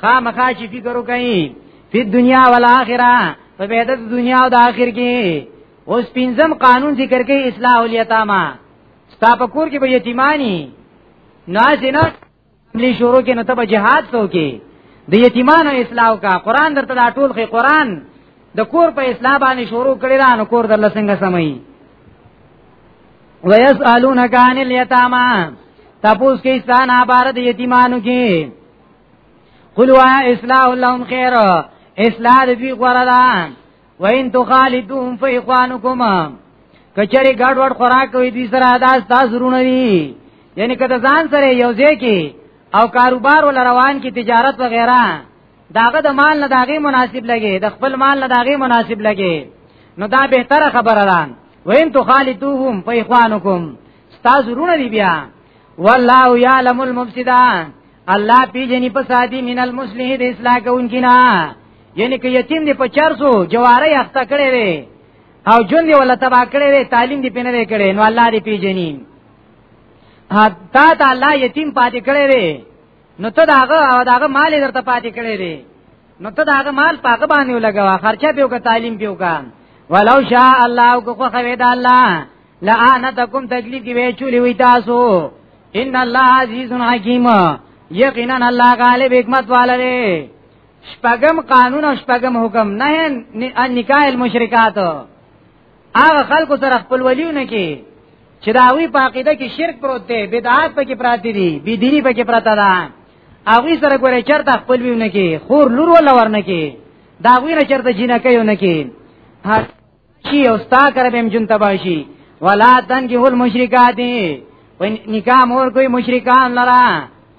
خامخا چې فکر وکړئ په دنیا او آخرت په بيد دنیا او د آخر کې اوس پنځم قانون ذکر کوي اصلاح الیتاما ستا په کور کې به یتیمانی نازنه لې شروع کې نو ته جهاد سو کې د یتیمانو اصلاح کا قران درته دا ټول خې قران د کور په اصلاح باندې شروع کړی دا نو کور درل څنګه سمي ويسالونک عن اليتامى تپوس کې ستان آبار د یتیمانو کې قلوا اصلاح لهم خیر اصلاح دی غره ده وین تو خالدون فی اخوانکم کچری ګډ وډ خوراک کوي دې سره دا تاسو رونه دي یعنی کته ځان سره یو ځای کې او کاروبار ول روان کې تجارت و غیره داغه د مال نه داغه مناسب لګي د خپل مال نه داغه مناسب لګي نو دا به تر خبره ده وین تو خالدون فی اخوانکم تاسو رونه دي بیا والله یعلم المفسدان الله پیجنی په سادی من المصلح د اصلاح کوونکی نه یعنی که یتیم دی په چرسو جواره اخته کړي وي او جون دی ولا تبا کړي وي تعلیم دی پینې کړي نو الله دی پیژني تا ته الله یتیم پاتې کړي وي نو ته داغه او داغه مال درته پاتې کړي وي نو ته داغه مال پاګه باندې ولګوا خرچه پیو کا تعلیم پیو کا ولو شاء الله کو خو خوید الله لعنتکم تکلیف کی وی چولی وی تاسو ان الله عزیز حکیم یقینا الله غالب حکمت والے شپږم قانون او شپږم حکم نه نکاح المشرکات هغه خلکو سره خپل ولیونه کې چې دا وی په عقیده کې شرک پروت دی بدعات پکې پراته دي بی دینی پکې پراته ده هغه سره ګورې چرته خپل ویونه کې خور لور ولا ورنه کې دا وی نه چرته جنکې ونه کې چې او ستا کر به جون تباشي ولا تنکه المشرکات وین نکاح مور کوئی مشرکان لرا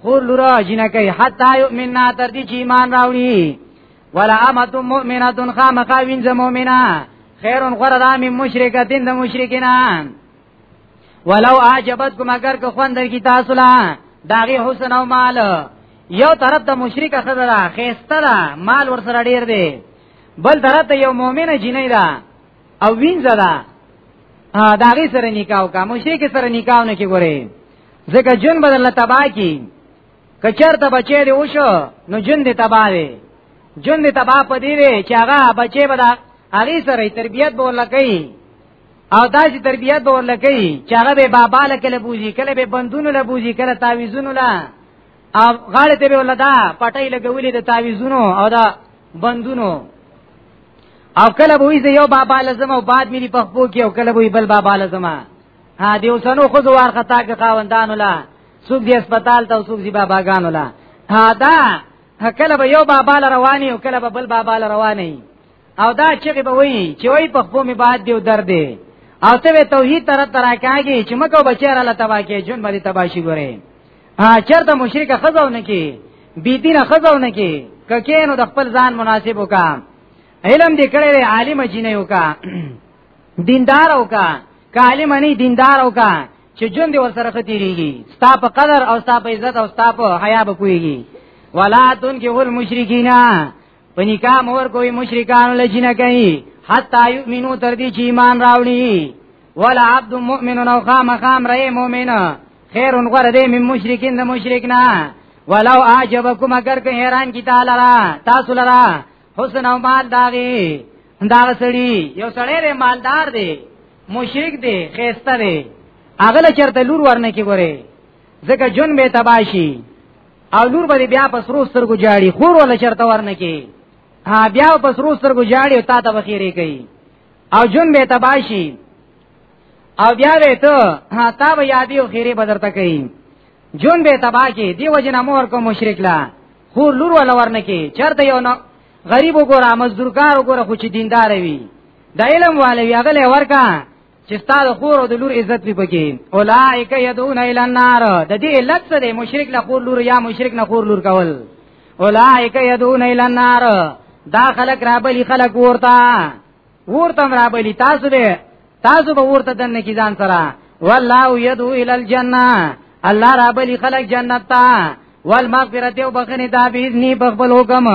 خور لورا جنہ کوي حتا یؤمننا تر دې چې ایمان راوړي ولا امه مؤمنه خامخا وینځ مؤمنه خیر غره د امه مشرکه دین د مشرکینا ولو عجبتکم اگر که خوند کی تاسو لا داغه حسن او مال یو طرف د مشرک خزره خيسته مال ور سره ډیر دی بل درته یو مؤمنه جنې ده او وینځه ده دا غي سره نکاح وکا مشرک سره نکاح نه کی ګوري ځکه جون بدل تبا کی کچرته بچی دی وشو نو جون دی تبا دی جون دی تبا پدې دی چې هغه بچی بدا هغه سره تربيت به ولکې او داسې تربيت به ولکې چې هغه به بابا لکه لبوزي کله به بندونو لبوزي کله تعويذونو لا او غاړه ته ولا دا پټای لګولې د تعویذونو او دا بندونو او کله به وي یو بابا لازم او بعد مې په خپو کې او کله به بل بابا لازم ها دیو سنو خو زوار خطا کې خاوندانو لا څوک دی هسپتال ته څوک دی باباګانو لا ها دا کله به یو بابا ل رواني او کله به بل بابا ل رواني او دا چې به وي چې وي په خپو می بعد دیو درد دی او ته توحید تر تر راکاږي چې مکو بچی را لته واکه جون باندې تباشي ګوري ها چرته مشرک خزاو نه کی بی دین خزاو نه کی ککې نو د خپل ځان مناسب وکا علم دې کړې عالم جنې وکا دیندار وکا کالم نه دیندار وکا چې جون دې ورسره ختیریږي ستا په قدر او ستا په عزت او ستا په حیا به کویږي ولا تنکه المشرکینا په نکاح مور کوي مشرکان له جن کوي حتا یؤمنو تر دې چې ایمان راوړي ولا عبد مؤمن او خام خام رې مؤمن خیر غره دې من مشرکین د مشرک نه ولو اعجبکم اگر که حیران کی تعالی را تاسو لرا حسن او مال داغي دا سړی یو سړی ری مالدار دی مشرک دی خيسته دی اغله چرته لور ورنه کی ګوره ځکه جون به تباشي او لور به بیا په سرو سترګو جاړي خور ولا چرته ورنه کی ها بیا په سرو سترګو جاړي او تا ته بخیره کوي او جون به تباشي او بیا به ته ها تا به یادې او خیره بدرته کوي جون به تبا کی دی وجنه مور کو مشرک لا خور لور ولا ورنه کی چرته یو نو غریب وګوره مزدورکار وګوره خو چې دیندار وي د علم والي هغه لور کا چې ستاسو خور او د لور عزت وي پکې اولائک یدعون الی النار د دې علت څه دی مشرک نه خور لور یا مشرک نه خور لور کول اولائک یدعون الی النار دا خلق رابلی خلق ورتا ورتم رابلی تاسو به تاسو به ورته دنه کی ځان سره والله یدعو الی الجنه الله رابلی خلق جنت تا والمغفرت او بخنه دا باذن په خپل حکم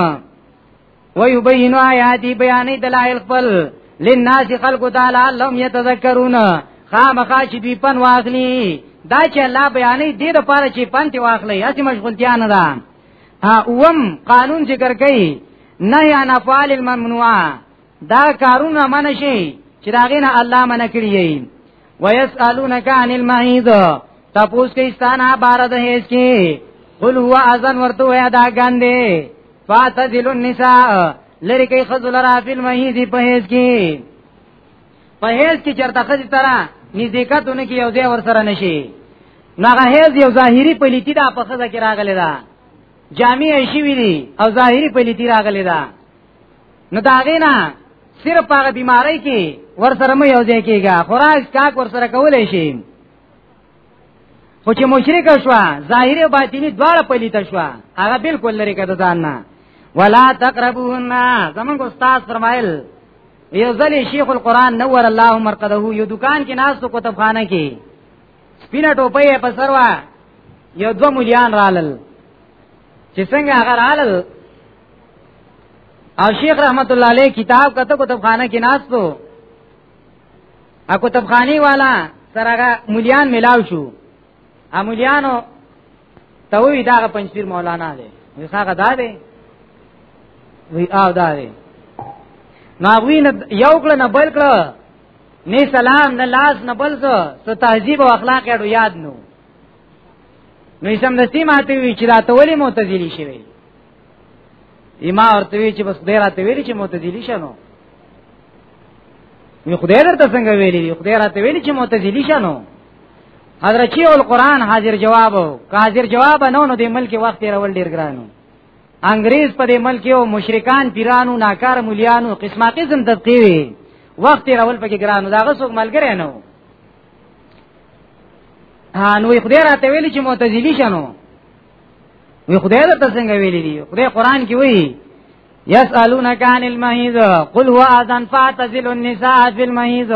ويبين آياتي بيانې دلایل خپل للناس خلق تعالی لم يتذكرون خامخا چې دوی پن واخلي دا چې الله بیانې دې د پاره چې پن تی واخلي هڅه مشغولتیا نه ده اوم قانون ذکر کوي نه یا نفعل الممنوع دا کارونه من شي چې داغه نه الله من کړی ويسالونک عن المعيد تپوس کې استانا بار د هیڅ کې قل هو اذن ورته ویا دا ګاندې فاتذل النساء لری کې خذل را فی المهیذ په هیڅ کې په هیڅ کې چرته خځه ترا نزدېکاتونه کې یو ځای ور سره نشي ناغه هیز یو ظاهری پلیتی دا په خزه کې راغلی دا جامع شي وی دي او ظاهری پلیتی راغلی دا نو دا غینا صرف هغه بیماری کې ور سره مې یو ځای کېږي خوراک کاک ور سره کولای شي خو چې مشرک شو ظاهر او باطینی دواړه پلیت شو هغه بالکل لري کده ځان نه ولا تقربون زمونږ استاد فرمایل یو ځلی شیخ القران نور الله مرقده یو دکان کې ناس تو کتابخانه کې سپینه ټوپۍ په سر وا یو دو مليان رالل چې څنګه هغه رالل او شیخ رحمت الله علیه کتاب کته کتابخانه کې ناس تو ا کتابخانی والا سره مليان ملاو شو ا مليانو ته وی دا پنځیر مولانا دی وی هغه دا دی وی او دا دی ناغوی نه یو کړه نه بل کړه نه سلام نه لاس نه بل څه تهذیب او اخلاق یې یاد نو نو سم نسیم آتی وی چې دا ته ولی معتزلی شوی ایما ورته وی چې بس ډیر راته ویلی چې معتزلی شنو وی خدای درته څنګه ویلی وی خدای راته ویلی چې معتزلی شنو حضرت شیخ القرآن حاضر جواب که حاضر جواب نه نو د ملک وخت راول ډیر ګرانو انګريز په دې ملک یو مشرکان پیرانو ناکار مليانو قسمه قسم تدقیوي وخت راول پکې ګرانو داغه څوک ملګری نه وو نو خدای راته ویلی چې معتزلی شنو وی خدای ته څنګه ویلي دي خدای قران کې وایي یسالونک عن المحیض قل هو اذن فاعتزلوا النساء فی المحیض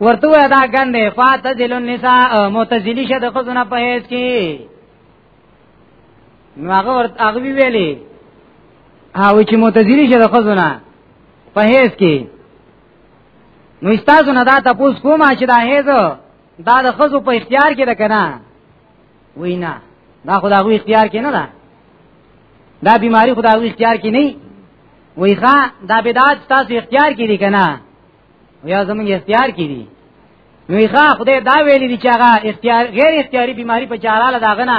ورته وای دا ګنده فاتذل النساء معتزلی شه د خزونه په هیڅ کې نو هغه ورته هغه ویلې او چې معتزلی شه د خزونه په هیڅ کې نو استاد نه دا تاسو کومه چې دا هیڅ دا د خزو په اختیار کې ده کنه وینا دا خدا غو اختیار کې نه ده دا بیماری خدا غو اختیار کې نه وی ښا دا بدعت تاسو اختیار کې دي کنه یا زمونږ اختیار کې دي نو ښا خدای دا ویلي دي چې هغه اختیار غیر اختیاري بیماری په چاراله داغنه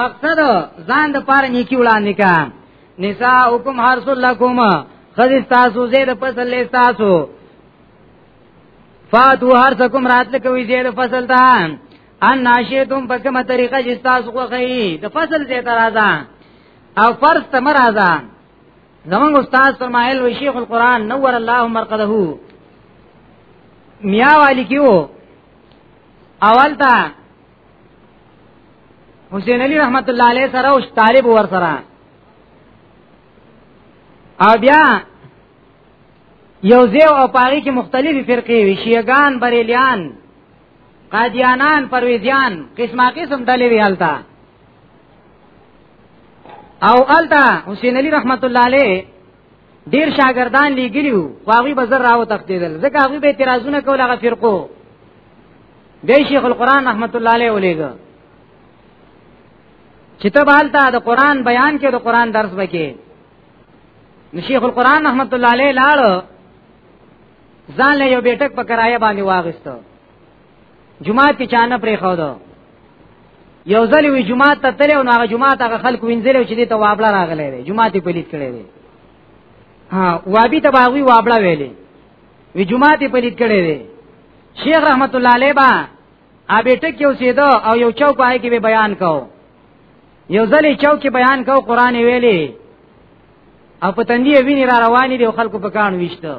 مقصد ځان د پاره نیکی وړاندې کا نساء حکم حرس لکم خذ تاسو زید فصل له تاسو فاتو حرسکم راتل کوي زید فصل ته ان ناشیتم په کومه طریقه چې تاسو خوخی د فصل زید راځه او فرض تم راځه زمونږ استاد فرمایل و شیخ القران نور الله مرقده میا والی کیو اول ته حسین علی رحمت الله علیه سره او طالب ور سره او بیا یو زیو او پاری کې مختلفي فرقې وي شیعاګان بریلیان قادیانان پرویزیان قسمه قسم ډلې وی حالتا او التا حسین علی رحمت الله علیه ډیر شاګردان لګیلو واغوی بزر راو تختیدل ځکه هغه به اعتراضونه کول هغه فرقو دی شیخ القران رحمت الله علیه ولېګه چې ته بالته د قران بیان کې د قران درس وکې شیخ القران رحمت الله علیه لاړ ځان له یو بیٹک په کرایه باندې واغستو جمعه کې چانه پرې خو دو یو ځل وی جمعه ته تلو نو هغه جمعه ته خلک وینځل چې دې ته وابړه راغلې جمعه ته پلیت کړې ها وابي ته باغوي وابړه ویلې وی جمعه ته پلیت کړي دي شیخ رحمت الله علیه با ابټه کې اوسېدو او یو چوک پای کې بیان کو یو ځلې چوک کې بیان کو قران ویلي او په تندې ویني را رواني دي خلکو په کان وشته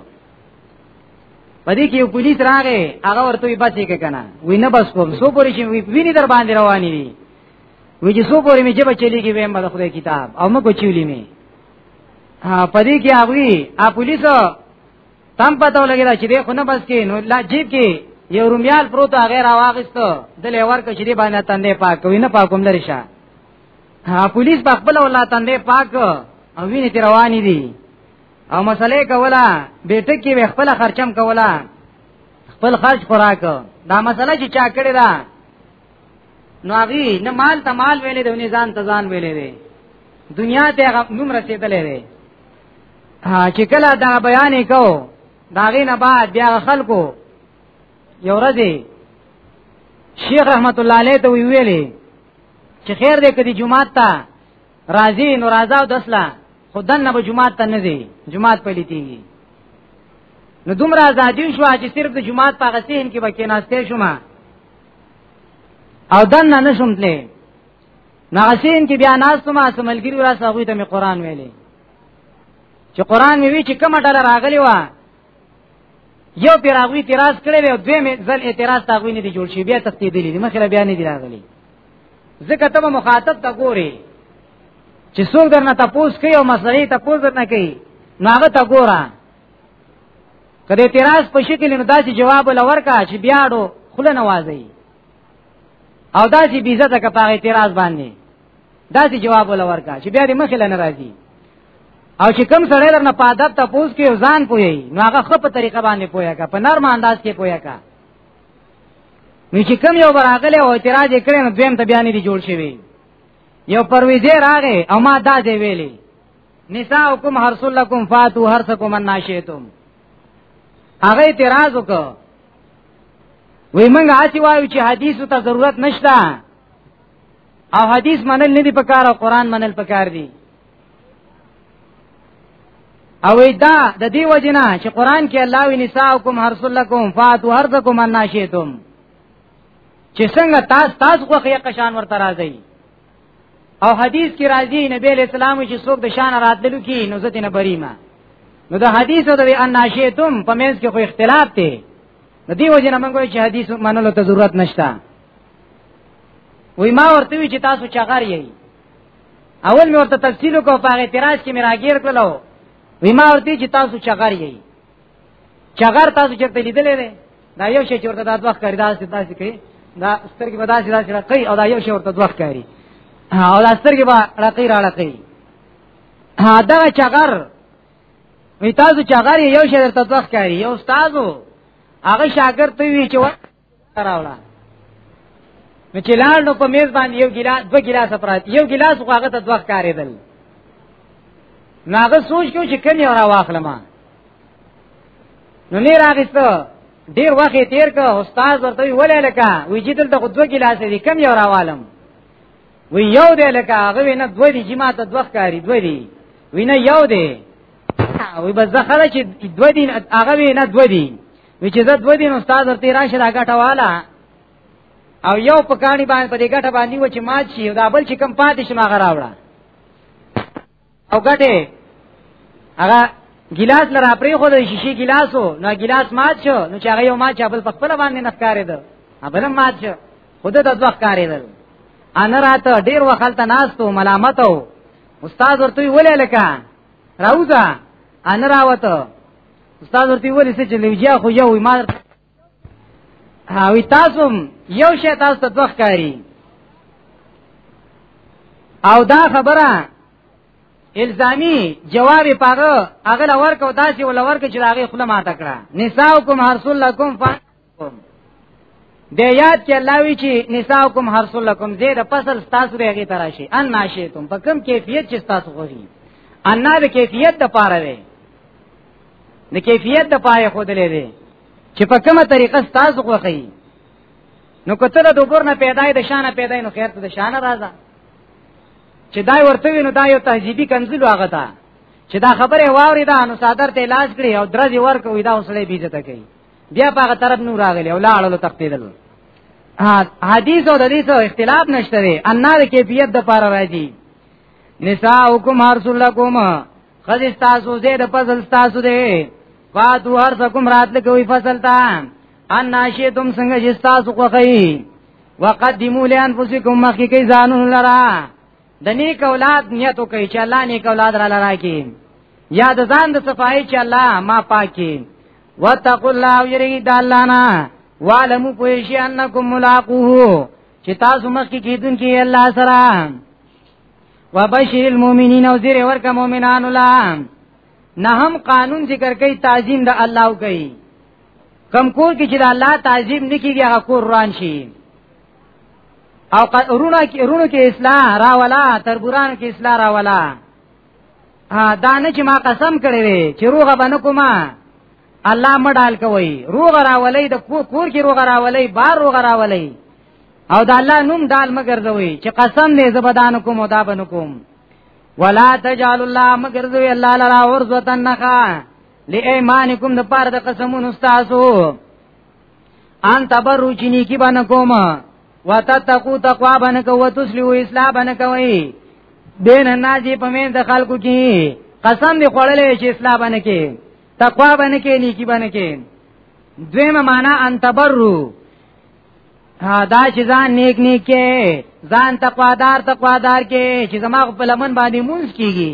پدې کې یو پولیس راغی هغه ورته یې بچی کې کنه وینه بس کوم سو پوری شي ویني در باندې رواني دي وی چې سو پوری مې جبه چلیږي ویم د خدای کتاب او مکو چولی می پدې کې هغه ا پولیسو تم پته ولګی چې دې خو نه بس کې نو لا جیب کې یو رومیال پروت هغه راواغستو د لور کې شری باندې تندې پاک کوي نه پاکوم لري شه ها پولیس بخبل ولا تندې پاک او وینې تی روانې دي او مسلې کولا بیٹه کې خپل خرچم کولا خپل خرج خوراک دا مسله چې چا کړی دا نو هغه نه مال ته مال ویلې د نزان تزان ویلې دي دنیا ته هغه نوم رسیدلې دي چې کله دا بیان کو دا غینه بعد بیا خلکو یو ورځ شیخ رحمت الله علیه ته ویلې چې خیر دې کدي جمعه ته راځي نو راځه او دسلا خدان نه به جمعه ته نه دی جمعه په لیتی نو دومره ازادي شو چې صرف د جمعه په غسین کې بکې ناشته شوم او دن نه نشم تلې ناغسین کې بیا ناستم اسملګری را ساغوي ته می قران ویلې چې قران وی چې کومه ډله راغلی و یو پیر هغه اعتراض کړی او دوی مې ځل اعتراض تاغوی نه دی جوړ شي بیا تستیدلی دی مخه بیا نه دی راغلی ځکه ته مخاطب تا ګوري چې څوک درنه تاسو کوي او مسلې تاسو درنه کوي نو هغه تا ګورا کله اعتراض په شکل نو داسې جواب لور کا چې بیاړو خله نوازي او داسې بیزه ته کپاره اعتراض باندې دا چې جواب ولا ورکا چې بیا دې مخې لنه راځي او چې کم سره درنه پادت ته پوس کې ځان پوي نو هغه خپ په طریقه باندې پویا کا په نرم انداز کې پویا کا نو چې کم یو براغله او اعتراض کړي نو دویم ته بیان دي جوړ شوی یو پرویزه راغې او ما دا دی ویلي نساءکم حرسل لکم فاتو حرسکم الناشئتم هغه اعتراض وکړ وی منګه هڅه وایو چې حدیث ته ضرورت نشته او حدیث منل نه دی پکار او قران منل پکار دی او دا د دې وجنه چې قران کې الله وی نساءکم حرسلکم فاتو حرزکم الناشیتم چې څنګه تاسو تاسو خو یې قشان ورته راځي او حدیث کې راځي نبی اسلام چې څوک د شان راتللو کې نو زته نه بریما نو د حدیث او د الناشیتم په منځ کې خو اختلاف دی د دې وجنه موږ چې حدیث منلو ته ضرورت نشته وای ما ورته وی چې تاسو چغار یې اول مې ورته تفصیل وکړ په اعتراض کې مې راګیر کړلو وای ما ورته چې تاسو چغار یې چغار تاسو چرته لیدلې ده دا یو شی چرته د وخت کاری دا تاسو کوي دا سترګې بداسي داسې راکې او دا یو شی ورته دوخ کاری او دا سترګې به راکې راکې دا چغر وی تاسو چغر یو شی درته دوخ کاری یو استادو هغه شاګرد ته وی چې راوړه نو چې لاړ نو په میز باندې یو ګلاس دو ګلاس پراته یو ګلاس خو هغه ته دوه کارېدل نو هغه سوچ کو چې کمی را واخلم نو نه راغسته ډیر وخت تیر کا استاد ورته ولې لکه وی چې دلته خو دوه ګلاس دي کم یو راوالم وی یو دی لکه هغه وینه دوه دي چې ماته دوه کاری دوه دي وینه یو دی وی بس زه خلک دوه دي هغه وینه دوه دي وی چې زه دوه دین استاد ورته راشه دا ګټه والا او یو په کانی باندې په دې ګټه باندې و چې مات شي دا بل چې کم پاتې شي ما غراوړه او ګټه هغه ګلاس لرا پرې خو د شیشې ګلاسو نو ګلاس مات شو نو چې هغه یو مات چې بل په خپل باندې نخکارې ده بل مات شو خود د دوه کارې ده ان راته ډیر وخت ناستو ملامت او استاد ورته ویل لکه راوځه ان راوته استاد ورته ویل چې لوجیا خو یو ما هاوی تاسو یو شی تاسو ته دوخ کاری او دا خبره الزامی جواب پاغه اغل ورکو داسې ول ورکو چې هغه خپل ماته کړه نساءکم حرسل لکم ف د یاد کې الله وی چې نساءکم حرس لکم زید فصل تاسو رهږي تراشي ان ناشیتم په کوم کیفیت چې تاسو غوړي ان د کیفیت د پاره دی د کیفیت د پاره خود لري چې په کومه طریقه تاسو غوخی نو کته د وګور نه پیدای د شانه پیدای نو خیر ته د شانه راځه چې دای ورته وینو دا یو تهذیبي کنزل واغه تا چې دا خبره واوري دا نو صادر ته علاج کړي او درځي ورکوي دا اوسړي بیزته کوي بیا په هغه طرف نور راغلی او لاړل تختیدل حدیث او د دې سره اختلاف نشته دی ان د کیفیت د پاره راځي نساءکم رسول لکم خذ استاسو زید فضل استاسو دی فاتو هر سکم رات لکوي فصل تا ان ناشیتم څنګه جستاسو خوخی وقدموا لانفسکم مخکې ځانون لرا د نیک اولاد نیت وکړي چې الله نیک اولاد را لراکي یا د ځان د صفای چې الله ما پاکي وتقوا الله یری د الله نه والمو پویشی انکم ملاقوه چې تاسو مخکې کیدون کې الله سره وبشر المؤمنین او زیر ورک مؤمنان الله نه هم قانون ذکر کوي تعظیم د الله کوي کم کور کې چې د الله تعظیم نکیږي هغه کور روان شي او رونو کې رونو کې اصلاح راولا تربورانو کې اصلاح راولا دا نه چې ما قسم کړی وي چې روغه باندې کومه الله مډال کوي روغه راولې د کور کې روغه راولې بار روغه راولې او دا الله نوم دال مگر زوي چې قسم نه زبدان کوم او دا بن کوم ولا تجعل الله مگر زوي الله لرا ورزتن نخا لئیمانکم د پاره د قسمونو استاسو ان تبرو چینی کی باندې کوم وتتقو تقوا باندې کو وتسلو اسلام باندې کوي بین الناس په مین د خلکو کې قسم دی خوړلې چې اسلام باندې کې تقوا باندې کې نیکی باندې کې دویمه معنا ان تبرو دا چې ځان نیک نیک کې ځان تقوادار تقوادار کې چې زما په لمن باندې مونږ کیږي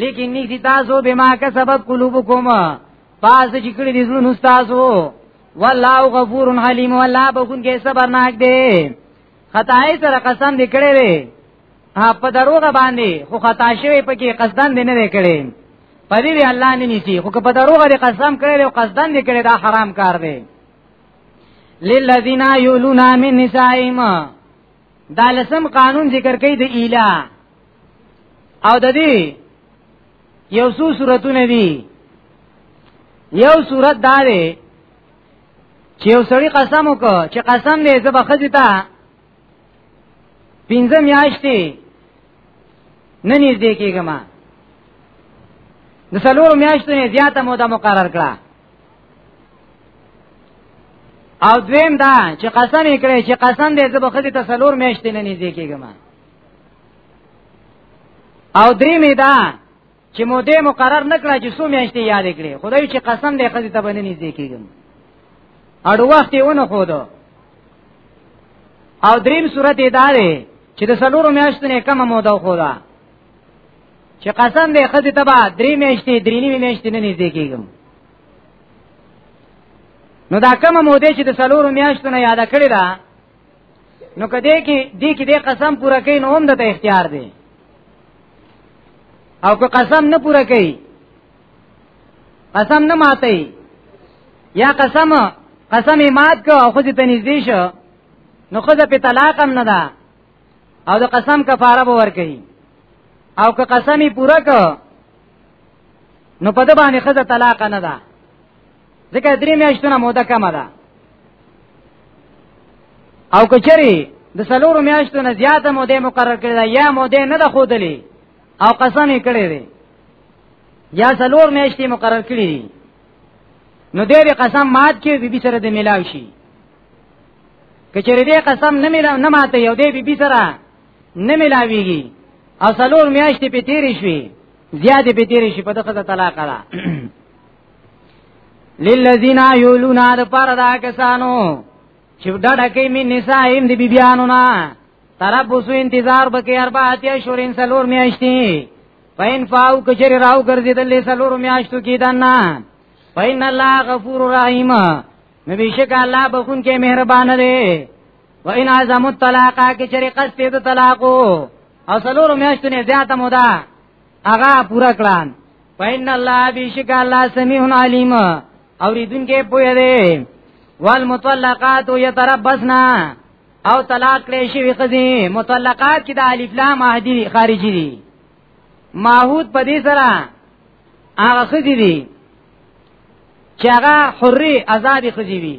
لیکن نږدې تاسو به ما کا سبب قلوبکم پاس چې کړی دې زړه نو تاسو والله غفور حلیم والله بخون کې صبرناک دی خدای سره قسم دې کړی دی په دروغه باندې خو خطا شوی پکې قصدن دې نه کړی پدې دی الله نه نیسی خو په دروغه دې قسم کړی او قصدن دې کړی دا حرام کار دی للذین یولون من نسائهم دا لسم قانون ذکر کوي د اله او د دې یو څو صورتونه دي یو صورت دا دی چې یو سړی قسم وکړ چې قسم دې زبا خځه تا پنځه میاشتې نه نږدې کېږم د څلور میاشتو نه زیاته موده مقرر کړه او دویم دا چې قسم یې کړی چې قسم دې زبا خځه تا څلور میاشتې نه نږدې کېږم او درې مې دا چې مو دې مقرر نکړه چې څو میاشتې یاد کړې خدای چې قسم دې خزي ته باندې نږدې کیږم اړ وخت یې ونه خو دو او دریم صورت یې دا دی چې د سلورو میاشتو نه کم مو دا خو دا چې قسم دې خزي ته با درې میاشتې درې نیمه میاشتې نه نږدې کیږم نو دا کم مو دې چې د سلورو میاشتو نه یاد کړې دا نو کدی کې دې کې دې قسم پوره کین نو هم د اختیار دی او که قسم نه پوره کوي قسم نه ماتي یا قسم قسم یې مات کو او خو دې ته نږدې شو نو خو دې په طلاق هم نه ده او د قسم کفاره به ور کوي او که قسم یې پوره کو نو په د باندې خزه طلاق نه ده ځکه درې میاشتونه موده کمه ده او کچری د سلورو میاشتو نه زیاته موده مقرر کړی دا یا موده نه ده خودلی او قسم یې کړی دی یا سلور میاشتې مقرر کړی دی نو دې قسم مات کې بی بی سره د ملاو شي کچری دې قسم نه ملاو نه ماته یو دې بی بی سره نه ملاویږي او سلور میاشتې په تیرې شوي زیاتې په تیرې شي په دغه طلاق ده للذین یولون د پر دا کسانو چې ډډه کوي می نسایم دی بیبیانو نه تربسو انتظار بکی اربعاتی اشورین سلور میاشتی فین فاو کچری راو گرزی دلی سلور میاشتو کی دننا فین اللہ غفور رحیم نبیشک اللہ بخون کے مہربان دے و این عظم الطلاقا کچری قصد طلاقو او سلور میاشتو نه زیاده مودا هغه پورا کړان پاین الله بیشک الله سمیع علیم اوریدونکو پوهه دی والمطلقات یتربصنا او طلاق کړي شي خزي مطلقات کې د الف لام احدی خارجي دي ماحود په دې سره هغه خزي دي چې هغه حري آزادي خزي وي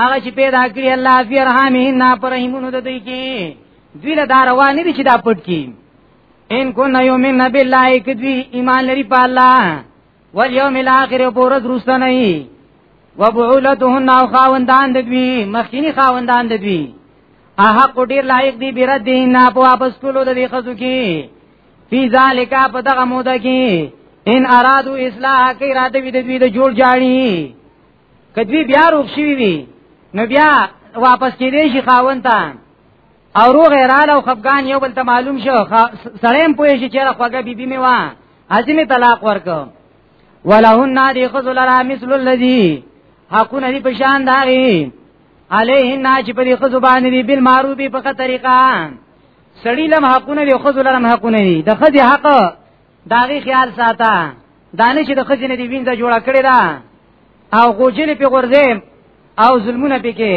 هغه چې پیدا کړی الله فی رحمه نه پر رحمونو د دوی کې دوی له دا روان دي چې دا پټ کی ان کو نه یو من بالله کې دوی ایمان لري په الله والیوم الاخر او پورز روسته نه وي وبعولتهن او خاوندان د دوی مخکینی خاوندان د دوی احق ډیر لایق دی بیرت دی نه په واپس کولو د دې خزو کې فی ذالک په دغه موده کې ان ارادو اصلاح کې را دوی د دوی د جوړ جاړي کدی بیا روغ شوی وی نو بیا واپس کېدې شي خاون ته او روغ رااله او خفغان یو بل ته معلوم شو سړیم پوه شي چې خوګه بیبي می وا عظیم طلاق ورک ولهن دی خذل را مثل الذی حقونه دی پشان داغي علیهن چې په دې خذ باندې دی بل معروف په طریقه سړی لم حقونه دی خذل لم حقونه دی د خذ حق داغي خیال ساته دانه چې د خزینه دی وینځه جوړه کړی دا او غوجل په غورځې او ظلمونه پکې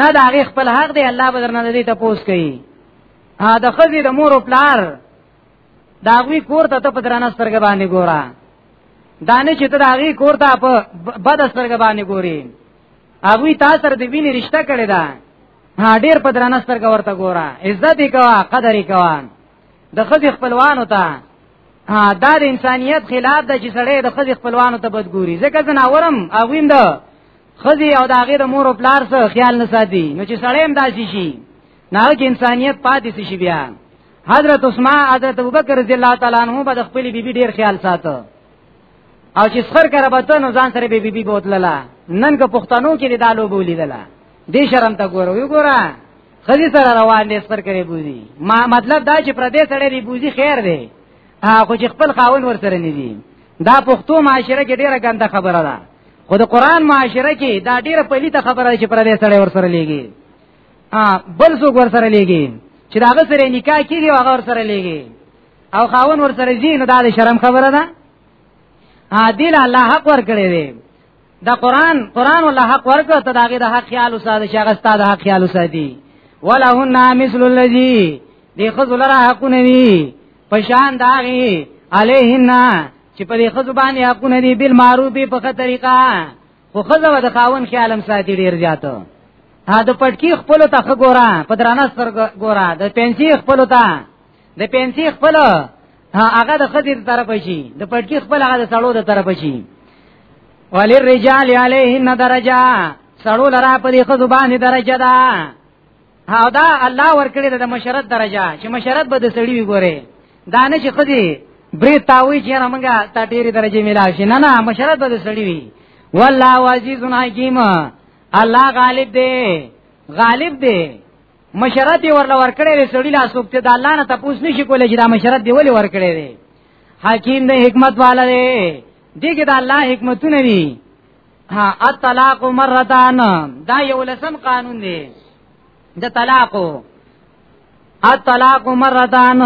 نه دا غي خپل حق دی الله به درنه دې ته پوس کوي ها د خزې د مور او پلار دا غوي کور ته ته پدرانه سترګ باندې ګورا دانه چې ته دا غي کور ته په بد سترګ باندې ګوري هغه تا سره د وینې رشتہ کړی دا ها ډیر پدرانه سترګ ورته ګورا عزت یې کوا قدر یې کوا د خځې خپلوانو ته دا د انسانیت خلاف د چې سړی د خځې خپلوانو ته بدګوري ځکه زناورم اویم د خځې او د هغې د مور او پلار سره خیال نه ساتي نو چې سړی هم داسې شي نه کې انسانیت پاتې شي بیا حضرت عثمان حضرت ابوبکر رضی الله تعالی عنہ به د خپل بیبي ډیر خیال ساته او چې سخر کړه به ته نو ځان سره به بیبي بوتلله نن که پښتنو کې د دالو بولیدله دې شرم ته ګورو یو ګوره خزي سره روان دي سپر کړي بوزي ما مطلب دا چې پر دې سره دی بوزي خیر دی خو چې خپل خاون ور سره نه دي دا پښتو معاشره کې ډیره ګنده خبره ده خو د قران معاشره کې دا ډیره پلیته خبره ده چې پر دې سره ور سره لګي ا بل څو ور سره لګي چې دا غسر نکاح کیږي هغه ور سره لګي او خاون ور سره ځي نو دا د شرم خبره ده ا دې الله حق ور کړی دی دا قران قران ولا حق ورکړه ته داګه د حق خیال وساده چې هغه ستاسو حق خیال وسادي ولهن مثل الذي دی خذ لرا حقونه دي پشان داغي عليهن چې په دې خذ باندې حقونه دي بل معروف په ښه طریقه خو خذ و د خاون خیالم ساتي ډیر زیاته ها د پټکی خپل ته ګورا پدرانه سر ګورا د پنځي خپل ته د پنسي خپل هغه د خدیر طرف شي د پټکی خپل هغه د سړو د طرف شي وللرجال علیهن درجه سړو لرا په دې خدو باندې درجه ده ها دا الله ورکړي د مشرت درجه چې مشرت به د سړی وي ګوره دا نه چې خدي بری تاوی چې موږ تا ډېری درجه ملا شي نه نه مشرت به د سړی وي والله عزیز حکیم الله غالب دی غالب دی مشرت ورل ورکړې وي سړی لا سوکته د الله نه تاسو نشي کولای چې دا مشرت دی ولې ورکړې وي حکیم دی حکمت والا دی دغه د الله حکمتونه دي ها الطلاق مرتان دا یو لسم قانون دی د طلاق الطلاق مرتان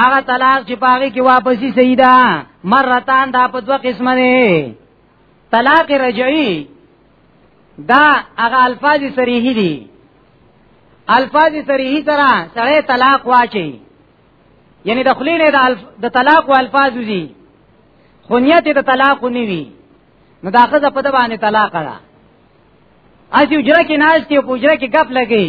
هغه طلاق چې پاږي کې واپسی سیدا مرتان دا په دوه قسمه دي طلاق رجعي دا هغه الفاظ صریحي دي الفاظ صریحی سره سره طلاق واچي یعنی د خلین د الف د طلاق او الفاظ دي خو نیت د طلاق نیوي نو دا خزه په د باندې طلاق ده اسی اجره کې ناشته او اجره کې غپ لګي